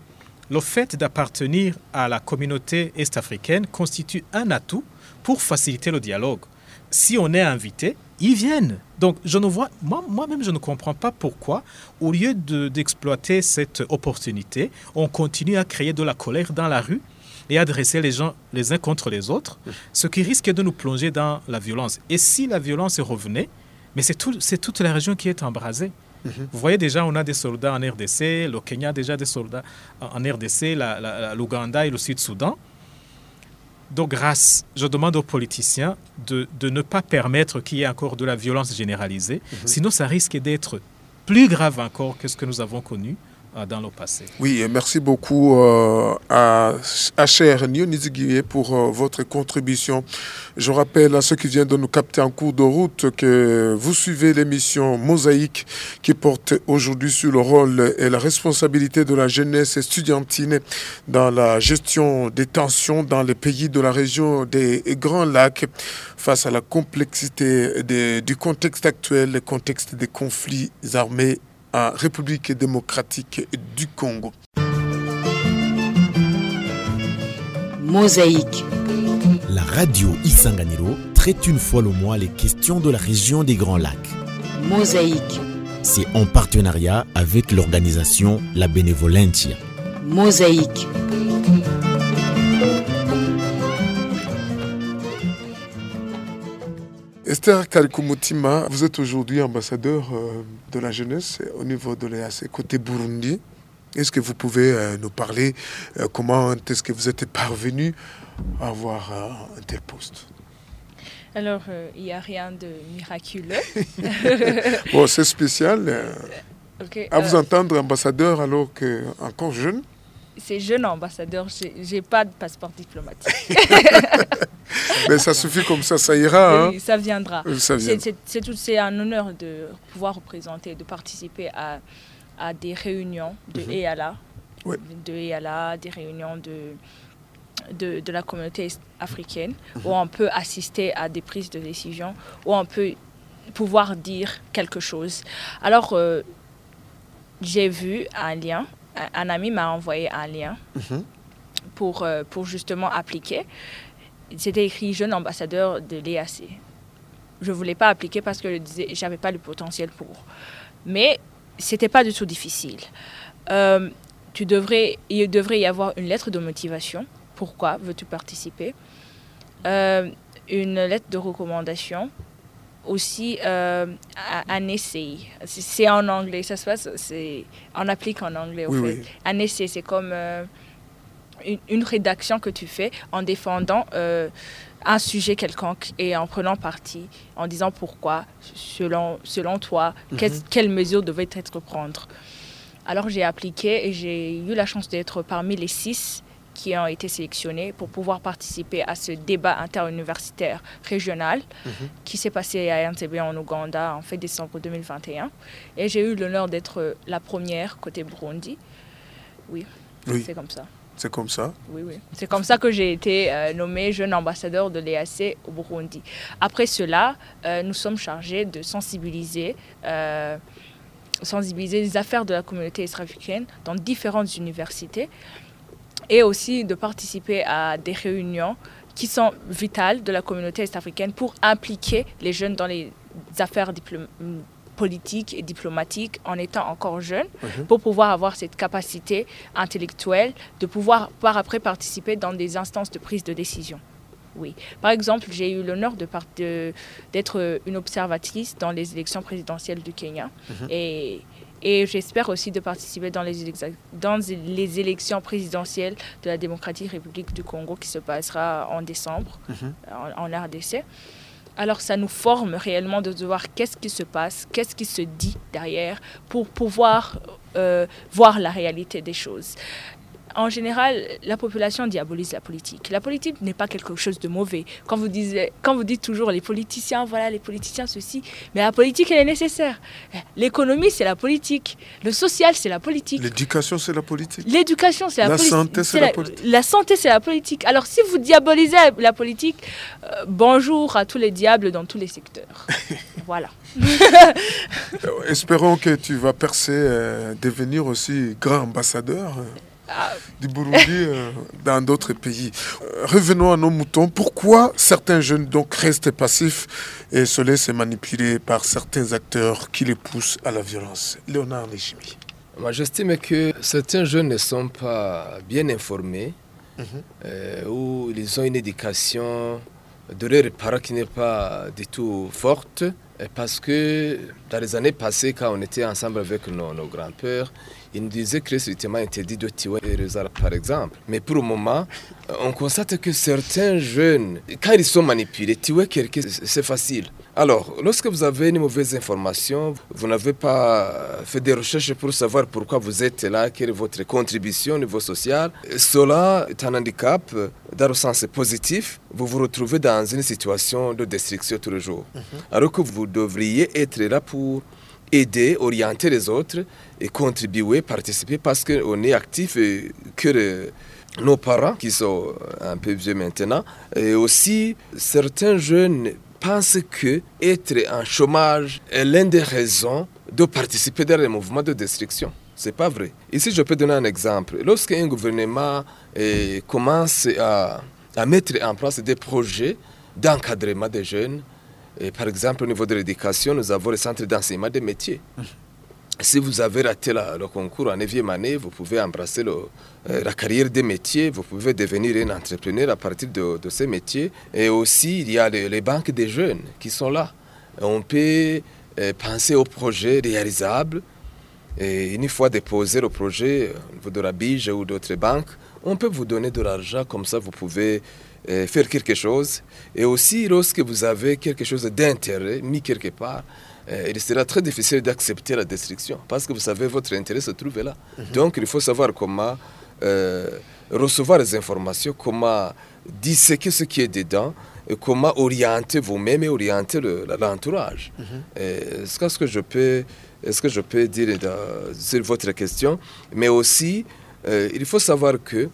le fait d'appartenir à la communauté est-africaine constitue un atout pour faciliter le dialogue. Si on est invité, ils viennent. Donc, je ne vois, moi- moi-même, je ne comprends pas pourquoi, au lieu de- d'exploiter cette opportunité, on continue à créer de la colère dans la rue et à dresser les gens les uns contre les autres, ce qui risque de nous plonger dans la violence. Et si la violence revenait, mais c'est tout- toute la région qui est embrasée. Vous voyez déjà, on a des soldats en RDC, le Kenya a déjà des soldats en RDC, l'Ouganda et le Sud-Soudan. Donc, grâce, je demande aux politiciens de, de ne pas permettre qu'il y ait encore de la violence généralisée, sinon ça risque d'être plus grave encore que ce que nous avons connu dans le passé. Oui, merci beaucoup euh, à, cher Nioniziguier pour euh, votre contribution. Je rappelle à ceux qui viennent de nous capter en cours de route que vous suivez l'émission Mosaïque qui porte aujourd'hui sur le rôle et la responsabilité de la jeunesse estudiantine dans la gestion des tensions dans les pays de la région des Grands Lacs face à la complexité du contexte actuel, le contexte des conflits armés République démocratique du Congo. Mosaïque. La La radio Isanganiro traite une fois le mois les questions de la région des Grands Lacs. Mosaïque. C'est en partenariat avec l'organisation La Benevolentia. Mosaïque. Esther Karikumutima, vous êtes aujourd'hui ambassadeur euh, de la jeunesse au niveau de l'EAC côté Burundi. Est-ce que vous pouvez euh, nous parler euh, comment est-ce que vous êtes parvenu à avoir un tel poste? Alors, euh, il n'y a rien de miraculeux. Bon, c'est spécial euh, à vous euh, entendre ambassadeur alors que encore jeune. C'est jeune ambassadeur, j'ai pas de passeport diplomatique. Mais ça suffit comme ça, ça ira. Hein ça viendra. C'est- un honneur de pouvoir représenter, de participer à, à des réunions de Mhm. EALA, Ouais. de EALA, des réunions de, de, de la communauté africaine, Mhm. où on peut assister à des prises de décision, où on peut pouvoir dire quelque chose. Alors, euh, j'ai vu un lien, un, ami m'a envoyé un lien Mhm. pour, euh, pour justement appliquer. C'était écrit jeune ambassadeur de l'EAC. Je ne voulais pas appliquer parce que je n'avais pas le potentiel pour. Mais c'était pas du tout difficile. Euh, tu devrais, il devrait y avoir une lettre de motivation. Pourquoi veux-tu participer? Euh, Une lettre de recommandation. Aussi euh, un- un essai. C'est- en anglais, ça se passe, c'est, on applique en anglais. au Oui, fait. oui. Un essai, c'est comme euh, une, une rédaction que tu fais en défendant euh, un sujet quelconque et en prenant parti, en disant pourquoi, selon, selon toi, qu'est-ce- quelles mesures devaient être prendre. Alors j'ai appliqué et j'ai eu la chance d'être parmi les six qui ont été sélectionnés pour pouvoir participer à ce débat interuniversitaire régional qui s'est passé à Entebbe en Ouganda en fait décembre 2021. Et j'ai eu l'honneur d'être la première côté Burundi. Oui, Oui, c'est comme ça. c'est comme ça. Oui, oui. C'est comme ça que j'ai été euh, nommé jeune ambassadeur de l'EAC au Burundi. Après cela, euh, nous sommes chargés de sensibiliser, euh, sensibiliser les affaires de la communauté est-africaine dans différentes universités et aussi de participer à des réunions qui sont vitales de la communauté est-africaine pour impliquer les jeunes dans les affaires politiques et diplomatiques en étant encore jeunes pour pouvoir avoir cette capacité intellectuelle de pouvoir par après participer dans des instances de prise de décision. Oui. Par exemple, j'ai eu l'honneur de part- de- d'être une observatrice dans les élections présidentielles du Kenya. Et, et j'espère aussi de participer dans les, élexa- dans les élections présidentielles de la démocratique république du Congo qui se passera en décembre en, en RDC. Alors ça nous forme réellement de voir qu'est-ce qui se passe, qu'est-ce qui se dit derrière pour pouvoir euh, voir la réalité des choses. En général, la population diabolise la politique. La politique n'est pas quelque chose de mauvais. Quand vous, disiez, quand vous dites toujours les politiciens, voilà, les politiciens, ceci, mais la politique, elle est nécessaire. L'économie, c'est la politique. Le social, c'est la politique. L'éducation, c'est la politique. L'éducation, c'est la, La politique. santé, c'est la politique. La santé, c'est la politique. Alors, si vous diabolisez la politique, euh, bonjour à tous les diables dans tous les secteurs. voilà. Euh, Espérons que tu vas percer, euh, devenir aussi grand ambassadeur. Du Burundi euh, dans d'autres pays. Euh, revenons à nos moutons. Pourquoi certains jeunes donc restent passifs et se laissent manipuler par certains acteurs qui les poussent à la violence? Léonard Nechimi. Moi, j'estime que certains jeunes ne sont pas bien informés euh, ou ils ont une éducation de leurs parents qui n'est pas du tout forte. Parce que dans les années passées, quand on était ensemble avec nos, nos grands-pères, ils nous disaient que c'était interdit de tuer les arbres, par exemple. Mais pour le moment, euh, on constate que certains jeunes, quand ils sont manipulés, tuer quelqu'un, c'est facile. Alors, lorsque vous avez une mauvaise information, vous n'avez pas fait des recherches pour savoir pourquoi vous êtes là, quelle est votre contribution au niveau social, cela est un handicap euh, dans le sens positif. Vous vous retrouvez dans une situation de destruction tous les jours. Alors que vous devriez être là pour aider, orienter les autres et contribuer, participer parce qu'on est actif que nos parents qui sont un peu vieux maintenant et aussi certains jeunes pensent que être en chômage est l'une des raisons de participer dans les mouvements de destruction. C'est pas vrai. Ici, je peux donner un exemple. Lorsqu'un gouvernement eh, commence à à mettre en place des projets d'encadrement des jeunes. Par exemple, au niveau de l'éducation, nous avons le centre d'enseignement des métiers. Si vous avez raté le concours en 9e année, vous pouvez embrasser euh, la carrière des métiers, vous pouvez devenir un entrepreneur à partir de, ces métiers. Et aussi, il y a les, les banques des jeunes qui sont là. On peut euh, penser aux projets réalisables. Et une fois déposé le projet au niveau de la BIGE ou d'autres banques, on peut vous donner de l'argent, comme ça vous pouvez euh, faire quelque chose. Et aussi, lorsque vous avez quelque chose d'intérêt mis quelque part, euh, il sera très difficile d'accepter la destruction parce que vous savez, votre intérêt se trouve là. Donc, il faut savoir comment euh, recevoir les informations, comment disséquer ce qui est dedans, et comment orienter vous-même et orienter le- l'entourage. Euh, C'est ce que je peux, ce que je peux dire dans- sur votre question? Mais aussi, euh, il faut savoir que euh,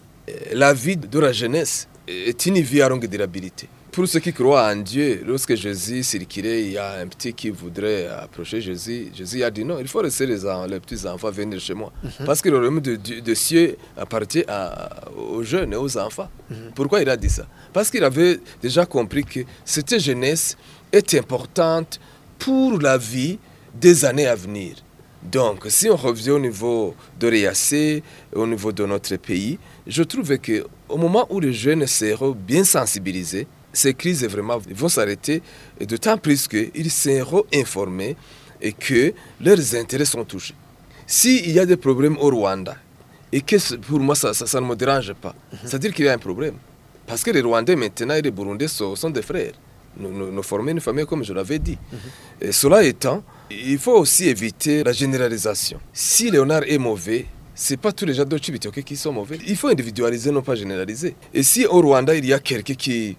la vie de la jeunesse est une vie à longue durabilité. Pour ceux qui croient en Dieu, lorsque Jésus circulait, il y a un petit qui voudrait approcher Jésus. Jésus a dit non, il faut laisser les, petits enfants venir chez moi. Parce que le royaume de, Dieu- de cieux appartient à- aux jeunes et aux enfants. Pourquoi il a dit ça? Parce qu'il avait déjà compris que cette jeunesse est importante pour la vie des années à venir. Donc, si on revient au niveau de l'EAC, au niveau de notre pays, je trouve que au moment où les jeunes seront bien sensibilisés, ces crises vraiment vont s'arrêter, et d'autant plus qu'ils seront informés et que leurs intérêts sont touchés. S'il y a des problèmes au Rwanda, et que pour moi ça, ça, ça ne me dérange pas, c'est-à-dire qu'il y a un problème. Parce que les Rwandais maintenant et les Burundais sont, sont des frères. Nous, nous, une famille comme je l'avais dit. Et cela étant, il faut aussi éviter la généralisation. Si Léonard est mauvais, c'est pas tous les gens de Chibitoke qui sont mauvais. Il faut individualiser, non pas généraliser. Et si au Rwanda, il y a quelqu'un qui,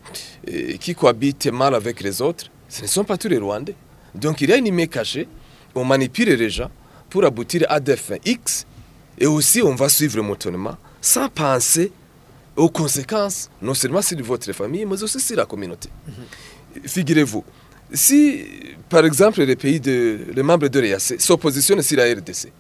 euh, qui cohabite mal avec les autres, ce ne sont pas tous les Rwandais. Donc il y a une main cachée, on manipule les gens pour aboutir à des fins X, et aussi on va suivre motonement, sans penser aux conséquences, non seulement sur votre famille, mais aussi sur la communauté. Figurez-vous, si par exemple les pays de, les membres de l'EAC s'oppositionnent sur la RDC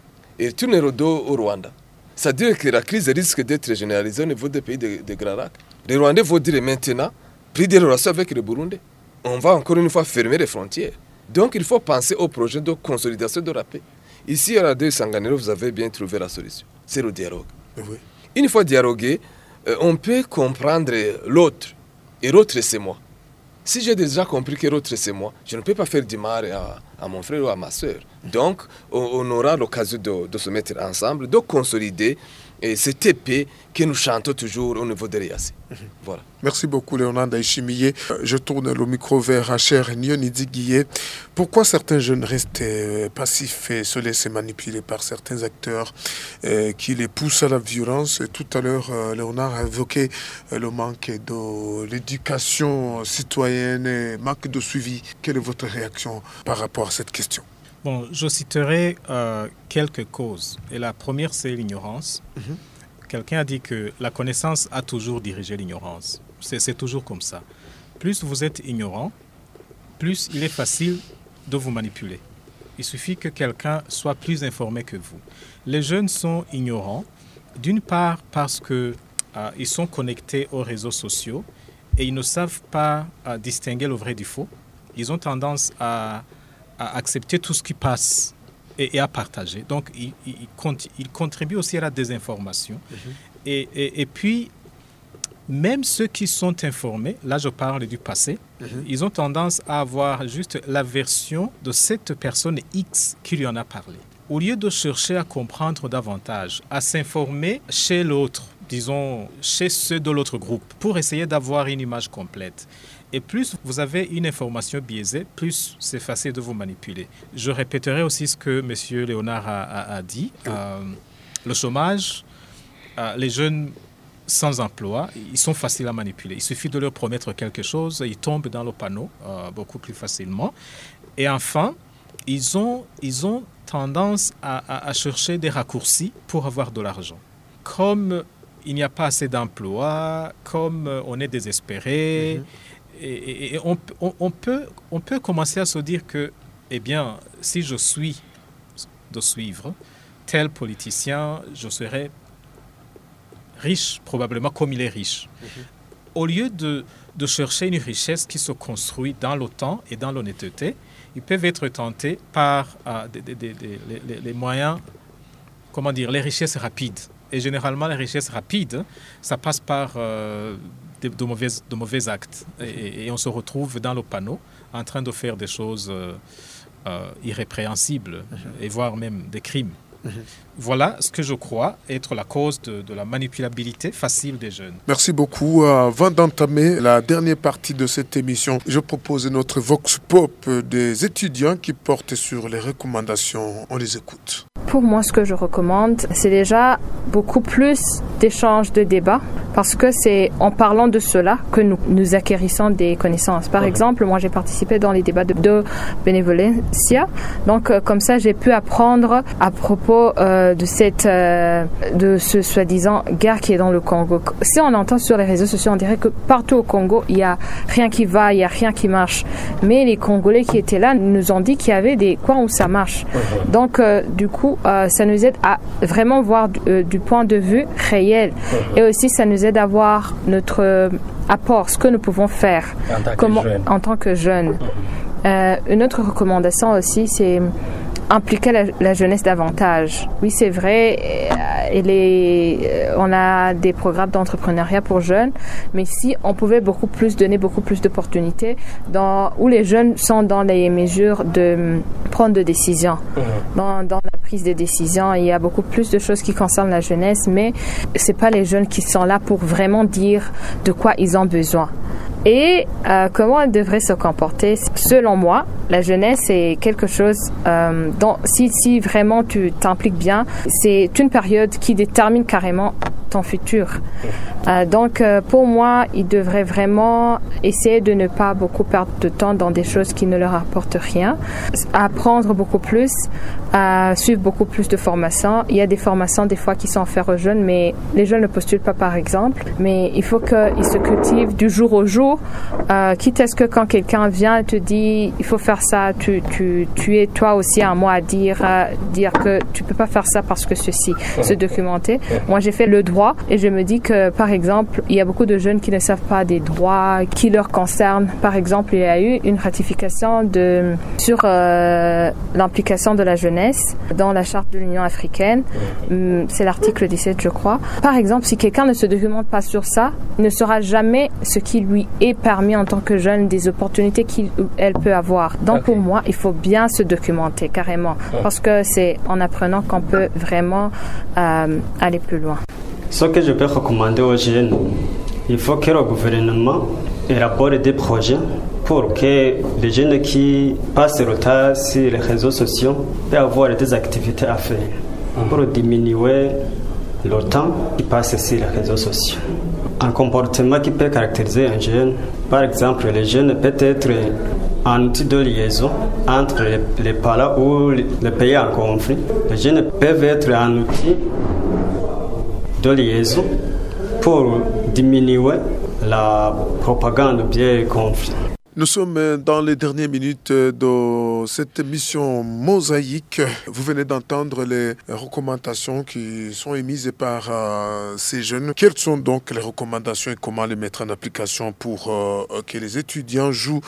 et tournent le dos au Rwanda, ça veut dire que la crise risque d'être généralisée au niveau des pays de, de Grand Lac. Les Rwandais vont dire maintenant, pris des relations avec le Burundi, on va encore une fois fermer les frontières. Donc il faut penser au projet de consolidation de la paix. Ici, à la deux Sanganero, vous avez bien trouvé la solution. C'est le dialogue. Oui. Une fois dialogué, euh, on peut comprendre l'autre. Et l'autre, c'est moi. Si j'ai déjà compris que l'autre, c'est moi, je ne peux pas faire du mal à, à mon frère ou à ma soeur. Donc, on, aura l'occasion de se mettre ensemble, de consolider et cette épée que nous chantons toujours au niveau de l'EAC. Voilà. Merci beaucoup, Léonard Daishimiye. Euh, Je tourne le micro vers Hacher Nyonidi Guillet. Pourquoi certains jeunes restent euh, passifs et se laissent manipuler par certains acteurs euh, qui les poussent à la violence? Tout à l'heure, euh, Léonard a évoqué le manque de l'éducation citoyenne et manque de suivi. Quelle est votre réaction par rapport à cette question? Bon, je citerai euh, quelques causes. Et la première, c'est l'ignorance. Quelqu'un a dit que la connaissance a toujours dirigé l'ignorance. C'est c'est toujours comme ça. Plus vous êtes ignorant, plus il est facile de vous manipuler. Il suffit que quelqu'un soit plus informé que vous. Les jeunes sont ignorants, d'une part parce que euh, ils sont connectés aux réseaux sociaux et ils ne savent pas euh, distinguer le vrai du faux. Ils ont tendance à, à accepter tout ce qui passe et, et à partager. Donc, conti- ils contribuent aussi à la désinformation. et, et- et puis, même ceux qui sont informés, là je parle du passé, ils ont tendance à avoir juste la version de cette personne X qui lui en a parlé. Au lieu de chercher à comprendre davantage, à s'informer chez l'autre, disons chez ceux de l'autre groupe, pour essayer d'avoir une image complète. Et plus vous avez une information biaisée, plus c'est facile de vous manipuler. Je répéterai aussi ce que M. Léonard a, a- a dit. Euh, le chômage, euh, les jeunes sans emploi, ils sont faciles à manipuler. Il suffit de leur promettre quelque chose, ils tombent dans le panneau euh, beaucoup plus facilement. Et enfin, ils ont, ils ont tendance à, à- à chercher des raccourcis pour avoir de l'argent. Comme il n'y a pas assez d'emplois, comme on est désespéré, et, et- et on, p- on- on peut, on peut commencer à se dire que, eh bien, si je suis de suivre tel politicien, je serai riche, probablement comme il est riche. au lieu de, de chercher une richesse qui se construit dans le temps et dans l'honnêteté, ils peuvent être tentés par euh, des- des- des- des- les, les- les moyens, comment dire, les richesses rapides. Et généralement, les richesses rapides, ça passe par euh, de, de mauvais, de mauvais actes. Et, et on se retrouve dans le panneau en train de faire des choses euh, euh, irrépréhensibles, et voire même des crimes. Voilà ce que je crois être la cause de, de la manipulabilité facile des jeunes. Merci beaucoup. Avant d'entamer la dernière partie de cette émission, je propose notre Vox Pop des étudiants qui portent sur les recommandations. On les écoute. Pour moi, ce que je recommande, c'est déjà beaucoup plus d'échanges, de débats, parce que c'est en parlant de cela que nous, nous acquérissons des connaissances. Par exemple, moi, j'ai participé dans les débats de, de Benevolencia, donc euh, comme ça, j'ai pu apprendre à propos euh, de cette, euh, de ce soi-disant guerre qui est dans le Congo. Si on entend sur les réseaux sociaux, on dirait que partout au Congo, il y a rien qui va, il y a rien qui marche. Mais les Congolais qui étaient là nous ont dit qu'il y avait des coins où ça marche. Donc, euh, du coup, euh, ça nous aide à vraiment voir du, euh, du point de vue réel. Et aussi, ça nous aide à voir notre euh, apport, ce que nous pouvons faire En tant que comment- jeune. en tant que jeunes. Euh, une autre recommandation aussi, c'est impliquer la, la jeunesse davantage. Oui, c'est vrai, euh, euh, on a des programmes d'entrepreneuriat pour jeunes, mais si on pouvait beaucoup plus donner beaucoup plus d'opportunités dans où les jeunes sont dans les mesures de prendre de décisions, dans, dans la prise de décision, il y a beaucoup plus de choses qui concernent la jeunesse, mais c'est pas les jeunes qui sont là pour vraiment dire de quoi ils ont besoin. Et euh, comment elle devrait se comporter? Selon moi, la jeunesse est quelque chose euh, dont, si, si vraiment tu t'impliques bien, c'est une période qui détermine carrément ton futur. Euh, donc, euh, pour moi, ils devraient vraiment essayer de ne pas beaucoup perdre de temps dans des choses qui ne leur apportent rien, apprendre beaucoup plus, à suivre beaucoup plus de formations. Il y a des formations des fois qui sont offertes aux jeunes, mais les jeunes ne postulent pas par exemple. Mais il faut qu'ils se cultivent du jour au jour, euh, quitte à ce que quand quelqu'un vient et te dit il faut faire ça, tu, tu, tu es toi aussi un mot à dire, euh, dire que tu peux pas faire ça parce que ceci, se documenter. Moi j'ai fait le droit et je me dis que par exemple il y a beaucoup de jeunes qui ne savent pas des droits qui leur concernent. Par exemple il y a eu une ratification de sur euh, l'implication de la jeunesse dans la charte de l'Union africaine. Hum, C'est l'article 17 je crois. Par exemple si quelqu'un ne se documente pas sur ça, il ne saura jamais ce qui lui est permis en tant que jeune, des opportunités qu'elle peut avoir. Donc pour moi, il faut bien se documenter carrément, parce que c'est en apprenant qu'on peut vraiment euh, aller plus loin. Ce que je peux recommander aux jeunes, il faut que le gouvernement élabore des projets pour que les jeunes qui passent le temps sur les réseaux sociaux puissent avoir des activités à faire pour diminuer le temps qu'ils passent sur les réseaux sociaux. Un comportement qui peut caractériser un jeune, par exemple, les jeunes peut être un outil de liaison entre les, les parents ou les pays en conflit. Les jeunes peuvent être un outil de liaison pour diminuer la propagande bien conflit. Nous sommes dans les dernières minutes de cette émission Mosaïque. Vous venez d'entendre les recommandations qui sont émises par euh, ces jeunes. Quelles sont donc les recommandations et comment les mettre en application pour euh, que les étudiants jouent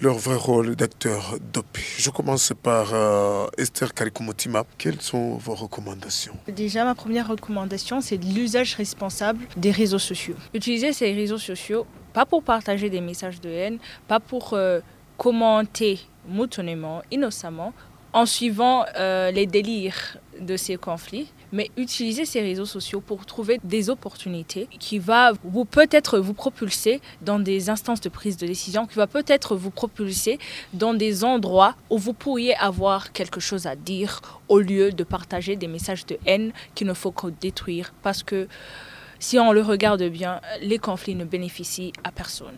leur vrai rôle d'acteur dopé Je commence par euh, Esther Karikomotima. Quelles sont vos recommandations? Déjà, ma première recommandation, c'est l'usage responsable des réseaux sociaux. Utiliser ces réseaux sociaux, pas pour partager des messages de haine, pas pour euh, commenter moutonnément, innocemment, en suivant euh, les délires de ces conflits, mais utiliser ces réseaux sociaux pour trouver des opportunités qui va vous peut-être vous propulser dans des instances de prise de décision, qui va peut-être vous propulser dans des endroits où vous pourriez avoir quelque chose à dire au lieu de partager des messages de haine qu'il ne faut que détruire parce que si on le regarde bien, les conflits ne bénéficient à personne.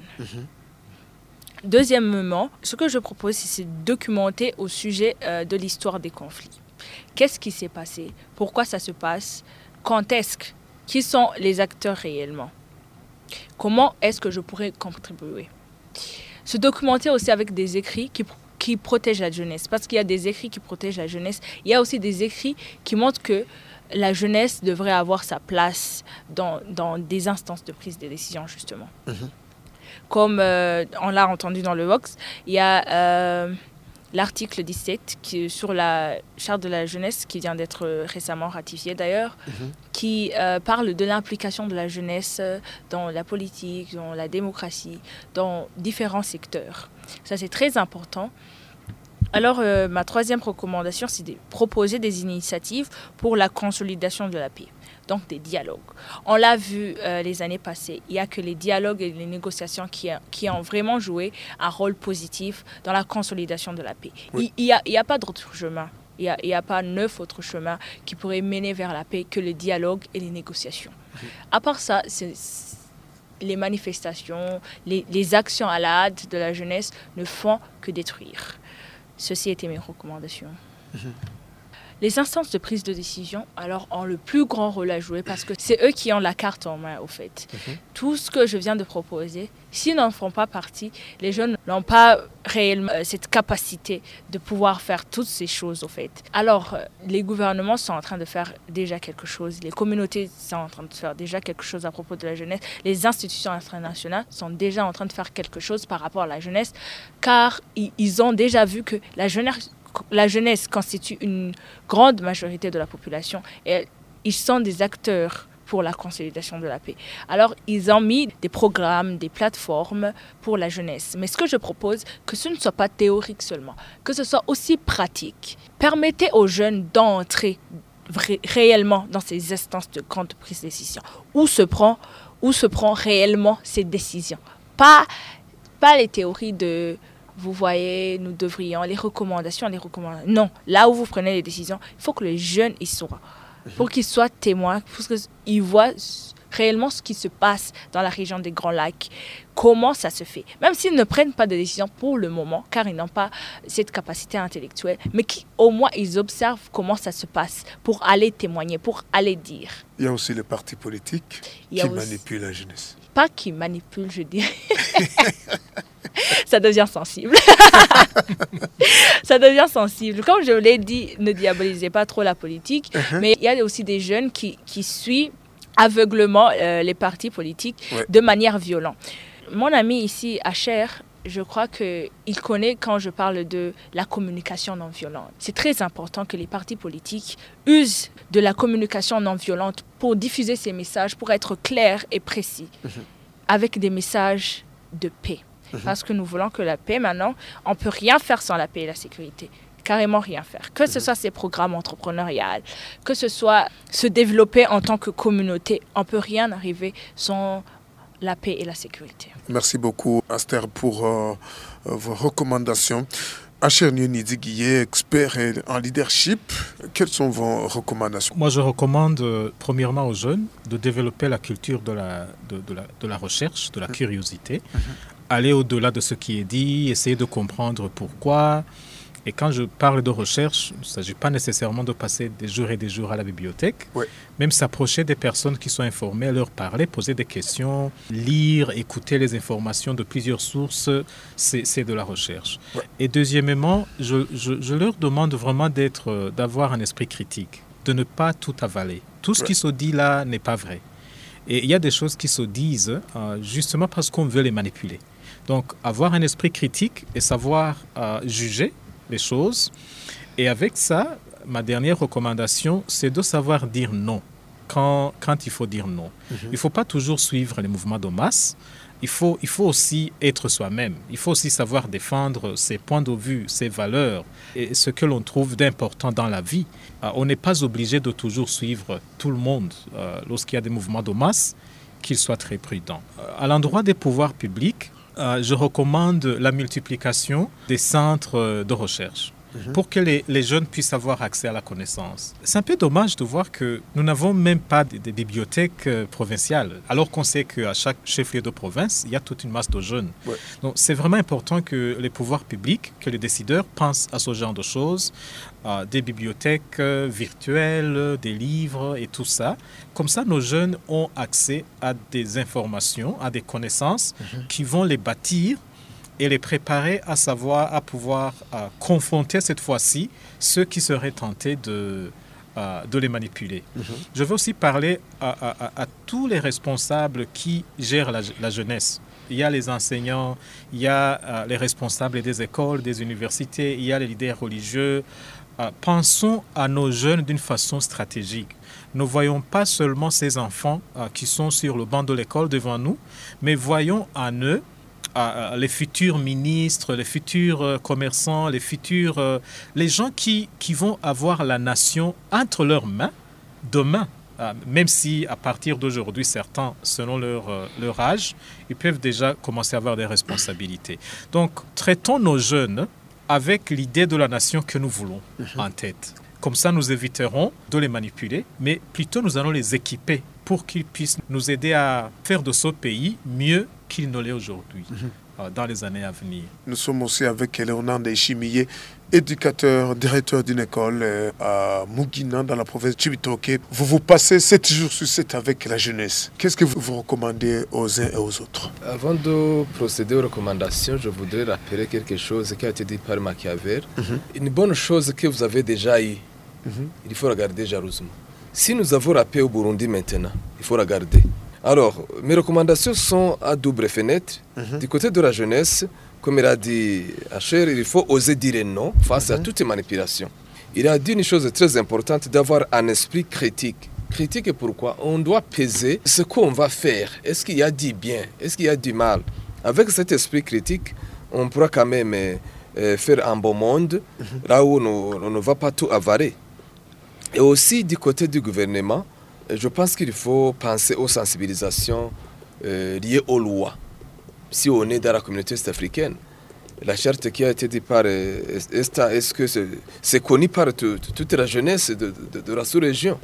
Deuxièmement, ce que je propose, c'est de documenter au sujet euh, de l'histoire des conflits. Qu'est-ce qui s'est passé? Pourquoi ça se passe? Quand est-ce que Qui sont les acteurs réellement? Comment est-ce que je pourrais contribuer? Se documenter aussi avec des écrits qui, qui protègent la jeunesse. Parce qu'il y a des écrits qui protègent la jeunesse. Il y a aussi des écrits qui montrent que la jeunesse devrait avoir sa place dans, dans des instances de prise de décision, justement. Mhm. Comme euh, on l'a entendu dans le Vox, il y a euh, l'article 17 qui, sur la charte de la jeunesse qui vient d'être récemment ratifiée d'ailleurs, Mhm. qui euh, parle de l'implication de la jeunesse euh, dans la politique, dans la démocratie, dans différents secteurs. Ça, c'est très important. Alors, euh, ma troisième recommandation, c'est de proposer des initiatives pour la consolidation de la paix, donc des dialogues. On l'a vu euh, les années passées, il n'y a que les dialogues et les négociations qui, a- qui ont vraiment joué un rôle positif dans la consolidation de la paix. Oui. Il n'y a, il y a pas d'autre chemin. Il n'y a, pas neuf autres chemins qui pourraient mener vers la paix que le dialogue et les négociations. À part ça, c'est- les manifestations, les, les actions à la hâte de la jeunesse ne font que détruire. Ceci étaient mes recommandations. Les instances de prise de décision, alors, ont le plus grand rôle à jouer parce que c'est eux qui ont la carte en main, au fait. Tout ce que je viens de proposer, s'ils n'en font pas partie, les jeunes n'ont pas réellement euh, cette capacité de pouvoir faire toutes ces choses, au fait. Alors, euh, les gouvernements sont en train de faire déjà quelque chose, les communautés sont en train de faire déjà quelque chose à propos de la jeunesse, les institutions internationales sont déjà en train de faire quelque chose par rapport à la jeunesse, car ils ont déjà vu que la jeunesse la jeunesse constitue une grande majorité de la population et ils sont des acteurs pour la consolidation de la paix. Alors, ils ont mis des programmes, des plateformes pour la jeunesse. Mais ce que je propose, que ce ne soit pas théorique seulement, que ce soit aussi pratique. Permettez aux jeunes d'entrer réellement dans ces instances de grande prise de décision. Où se prend, où se prend réellement ces décisions. Pas, pas les théories de vous voyez, nous devrions, les recommandations, les recommandations. Non, là où vous prenez les décisions, il faut que les jeunes y soient. Pour qu'ils soient témoins, pour qu'ils voient réellement ce qui se passe dans la région des Grands Lacs, comment ça se fait. Même s'ils ne prennent pas de décision pour le moment, car ils n'ont pas cette capacité intellectuelle, mais qui au moins ils observent comment ça se passe pour aller témoigner, pour aller dire. Il y a aussi les partis politiques qui aussi- manipulent la jeunesse. Pas qui manipulent, je dirais. ça devient sensible. ça devient sensible. Comme je l'ai dit, ne diabolisez pas trop la politique, mais il y a aussi des jeunes qui, qui suivent aveuglement euh, les partis politiques Ouais. de manière violente. Mon ami ici, Acher, je crois qu'il connaît quand je parle de la communication non violente. C'est très important que les partis politiques usent de la communication non violente pour diffuser ces messages, pour être clairs et précis, avec des messages de paix. Parce que nous voulons que la paix, maintenant, on ne peut rien faire sans la paix et la sécurité. Carrément rien faire. Que ce soit ces programmes entrepreneuriaux, que ce soit se développer en tant que communauté, on ne peut rien arriver sans la paix et la sécurité. Merci beaucoup, Aster, pour euh, euh, vos recommandations. Acher Nidi Guillet, expert en leadership, quelles sont vos recommandations? Moi, je recommande euh, premièrement aux jeunes de développer la culture de la, de, de la, de la recherche, de la curiosité, aller au-delà de ce qui est dit, essayer de comprendre pourquoi. Et quand je parle de recherche, il ne s'agit pas nécessairement de passer des jours et des jours à la bibliothèque, Ouais. même s'approcher des personnes qui sont informées, leur parler, poser des questions, lire, écouter les informations de plusieurs sources, c'est de la recherche. Ouais. Et deuxièmement, je, je- je leur demande vraiment d'être, euh, d'avoir un esprit critique, de ne pas tout avaler. Tout ce qui se dit là n'est pas vrai. Et il y a des choses qui se disent euh, justement parce qu'on veut les manipuler. Donc, avoir un esprit critique et savoir euh, juger les choses. Et avec ça, ma dernière recommandation, c'est de savoir dire non quand, quand il faut dire non. Il ne faut pas toujours suivre les mouvements de masse. Il faut, il faut aussi être soi-même. Il faut aussi savoir défendre ses points de vue, ses valeurs et ce que l'on trouve d'important dans la vie. Euh, on n'est pas obligé de toujours suivre tout le monde euh, lorsqu'il y a des mouvements de masse, qu'il soit très prudent. Euh, à l'endroit des pouvoirs publics, je recommande la multiplication des centres euh, de recherche pour que les, les jeunes puissent avoir accès à la connaissance. C'est un peu dommage de voir que nous n'avons même pas de, de bibliothèques euh, provinciales, alors qu'on sait qu'à chaque chef-lieu de province, il y a toute une masse de jeunes. Ouais. Donc c'est vraiment important que les pouvoirs publics, que les décideurs pensent à ce genre de choses, euh, des bibliothèques euh, virtuelles, des livres et tout ça. Comme ça, nos jeunes ont accès à des informations, à des connaissances qui vont les bâtir et les préparer à savoir, à pouvoir confronter cette fois-ci ceux qui seraient tentés de, euh, de les manipuler. Je veux aussi parler à, à- à- à tous les responsables qui gèrent la, la jeunesse. Il y a les enseignants, il y a euh, les responsables des écoles, des universités, il y a les leaders religieux. Euh, pensons à nos jeunes d'une façon stratégique. Ne voyons pas seulement ces enfants euh, qui sont sur le banc de l'école devant nous, mais voyons en eux euh, les futurs ministres, les futurs euh, commerçants, les futurs, euh, les gens qui, qui vont avoir la nation entre leurs mains demain. Même si à partir d'aujourd'hui, certains, selon leur, euh, leur âge, ils peuvent déjà commencer à avoir des responsabilités. Donc, traitons nos jeunes avec l'idée de la nation que nous voulons en tête. Comme ça, nous éviterons de les manipuler, mais plutôt nous allons les équiper pour qu'ils puissent nous aider à faire de ce pays mieux qu'il ne l'est aujourd'hui, euh, dans les années à venir. Nous sommes aussi avec Léonard Ndeshimiye, éducateur, directeur d'une école euh, à Mugina, dans la province de Chibitoke. Vous vous passez 7 jours sur 7 avec la jeunesse. Qu'est-ce que vous vous recommandez aux uns et aux autres? Avant de procéder aux recommandations, je voudrais rappeler quelque chose qui a été dit par Machiavel. Une bonne chose que vous avez déjà eue, il faut regarder jalousement. Si nous avons rappelé au Burundi maintenant, il faut regarder. Alors, mes recommandations sont à double fenêtre. Du côté de la jeunesse, comme il a dit Hacher, il faut oser dire non face à toute manipulation. Il a dit une chose très importante, d'avoir un esprit critique. Critique pourquoi? On doit peser ce qu'on va faire. Est-ce qu'il y a du bien? Est-ce qu'il y a du mal? Avec cet esprit critique, on pourra quand même euh, euh, faire un beau monde, là où on, on ne va pas tout avarer. Et aussi du côté du gouvernement, je pense qu'il faut penser aux sensibilisations euh, liées aux lois. Si on est dans la communauté est-africaine, la charte qui a été dite par euh, est-ce que c'est connu par tout- toute la jeunesse de la sous-région?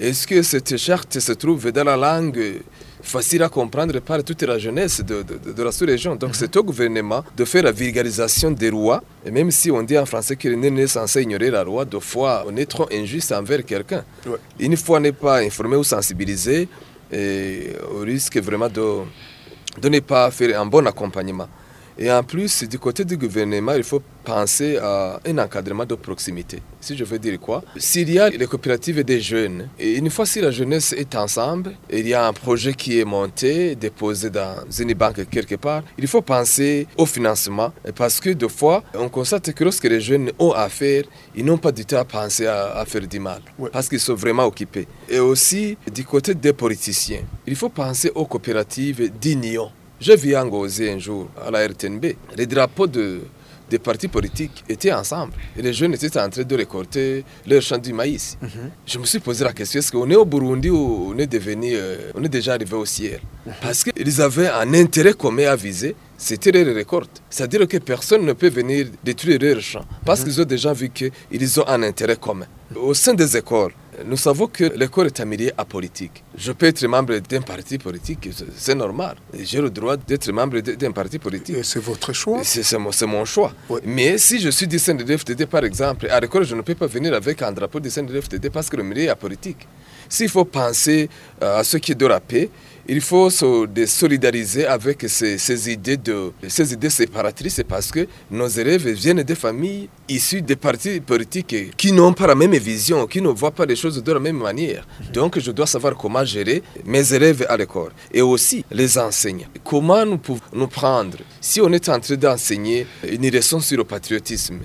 Est-ce que cette charte se trouve dans la langue facile à comprendre par toute la jeunesse de, de- de la sous-région? Donc c'est au gouvernement de faire la vulgarisation des lois. Et même si on dit en français qu'il n'est censé ignorer la loi, deux fois on est trop injuste envers quelqu'un. Ouais. Une fois on n'est pas informé ou sensibilisé, et on risque vraiment de, de ne pas faire un bon accompagnement. Et en plus, du côté du gouvernement, il faut penser à un encadrement de proximité. Si je veux dire quoi S'il y a les coopératives des jeunes, et une fois si la jeunesse est ensemble, il y a un projet qui est monté, déposé dans une banque quelque part, il faut penser au financement. Parce que des fois, on constate que lorsque les jeunes ont affaire, ils n'ont pas du tout à penser à, à faire du mal. Ouais. Parce qu'ils sont vraiment occupés. Et aussi, du côté des politiciens, il faut penser aux coopératives d'union. J'ai vu en Gozé un jour à la RTNB, les drapeaux de, des partis politiques étaient ensemble. Et les jeunes étaient en train de récolter leur champ du maïs. Je me suis posé la question, est-ce qu'on est au Burundi ou on est, devenu, euh, on est déjà arrivé au ciel Parce qu'ils avaient un intérêt commun à viser, c'était leur récolte. C'est-à-dire que personne ne peut venir détruire leur champ parce qu'ils ont déjà vu qu'ils ont un intérêt commun. Au sein des écoles, nous savons que l'école est un milieu apolitique. Je peux être membre d'un parti politique, c'est normal. J'ai le droit d'être membre d'un parti politique. C'est votre choix. C'est mon, choix. Mais si je suis du de l'FTD, par exemple, à l'école, je ne peux pas venir avec un drapeau du de l'FTD parce que le milieu est apolitique. S'il faut penser euh, à ce qui est de la paix, il faut se solidariser avec ces, idées de, ces idées séparatrices parce que nos élèves viennent des familles issues des partis politiques qui n'ont pas la même vision, qui ne voient pas les choses de la même manière. Donc je dois savoir comment gérer mes élèves à l'école et aussi les enseignants. Comment nous pouvons nous prendre si on est en train d'enseigner une leçon sur le patriotisme,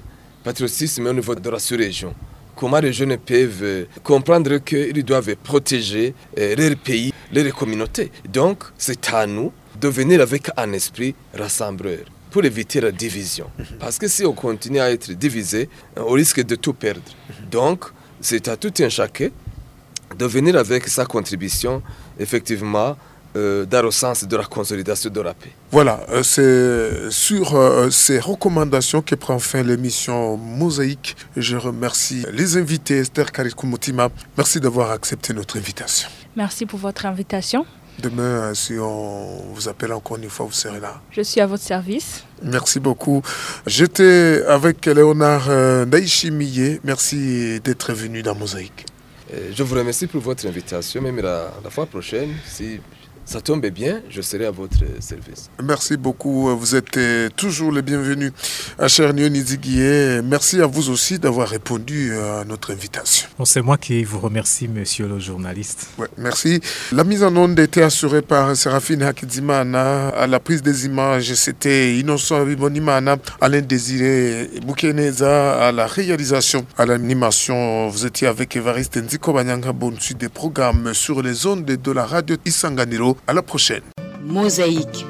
patriotisme au niveau de la sous-région? Comment les jeunes peuvent comprendre qu'ils doivent protéger euh, leur pays, leur communauté. Donc, c'est à nous de venir avec un esprit rassembleur pour éviter la division. Parce que si on continue à être divisé, on risque de tout perdre. Donc, c'est à tout un chacun de venir avec sa contribution, effectivement, euh, dans le sens de la consolidation de la paix. Voilà, euh, c'est sur euh, ces recommandations que prend fin l'émission Mosaïque. Je remercie les invités, Esther Karikumutima. Merci d'avoir accepté notre invitation. Merci pour votre invitation. Demain, euh, si on vous appelle encore une fois, vous serez là. Je suis à votre service. Merci beaucoup. J'étais avec Léonard euh, Ndaïchimiye. Merci d'être venu dans Mosaïque. Euh, Je vous remercie pour votre invitation, même la, la fois prochaine, si ça tombe bien, je serai à votre service. Merci beaucoup. Vous êtes toujours les bienvenus. À cher Nionizigie, merci à vous aussi d'avoir répondu euh, à notre invitation. Bon, C'est moi qui vous remercie, monsieur le journaliste. Ouais, merci. La mise en onde était assurée par Séraphine Hakidimana. À la prise des images, c'était Innocent Ribonimana, Alain Désiré Boukeneza à la réalisation, à l'animation. Vous étiez avec Evariste Nziko Banyanga. Bonne suite des programmes sur les ondes de la radio Isanganiro. À la prochaine. Mosaïque.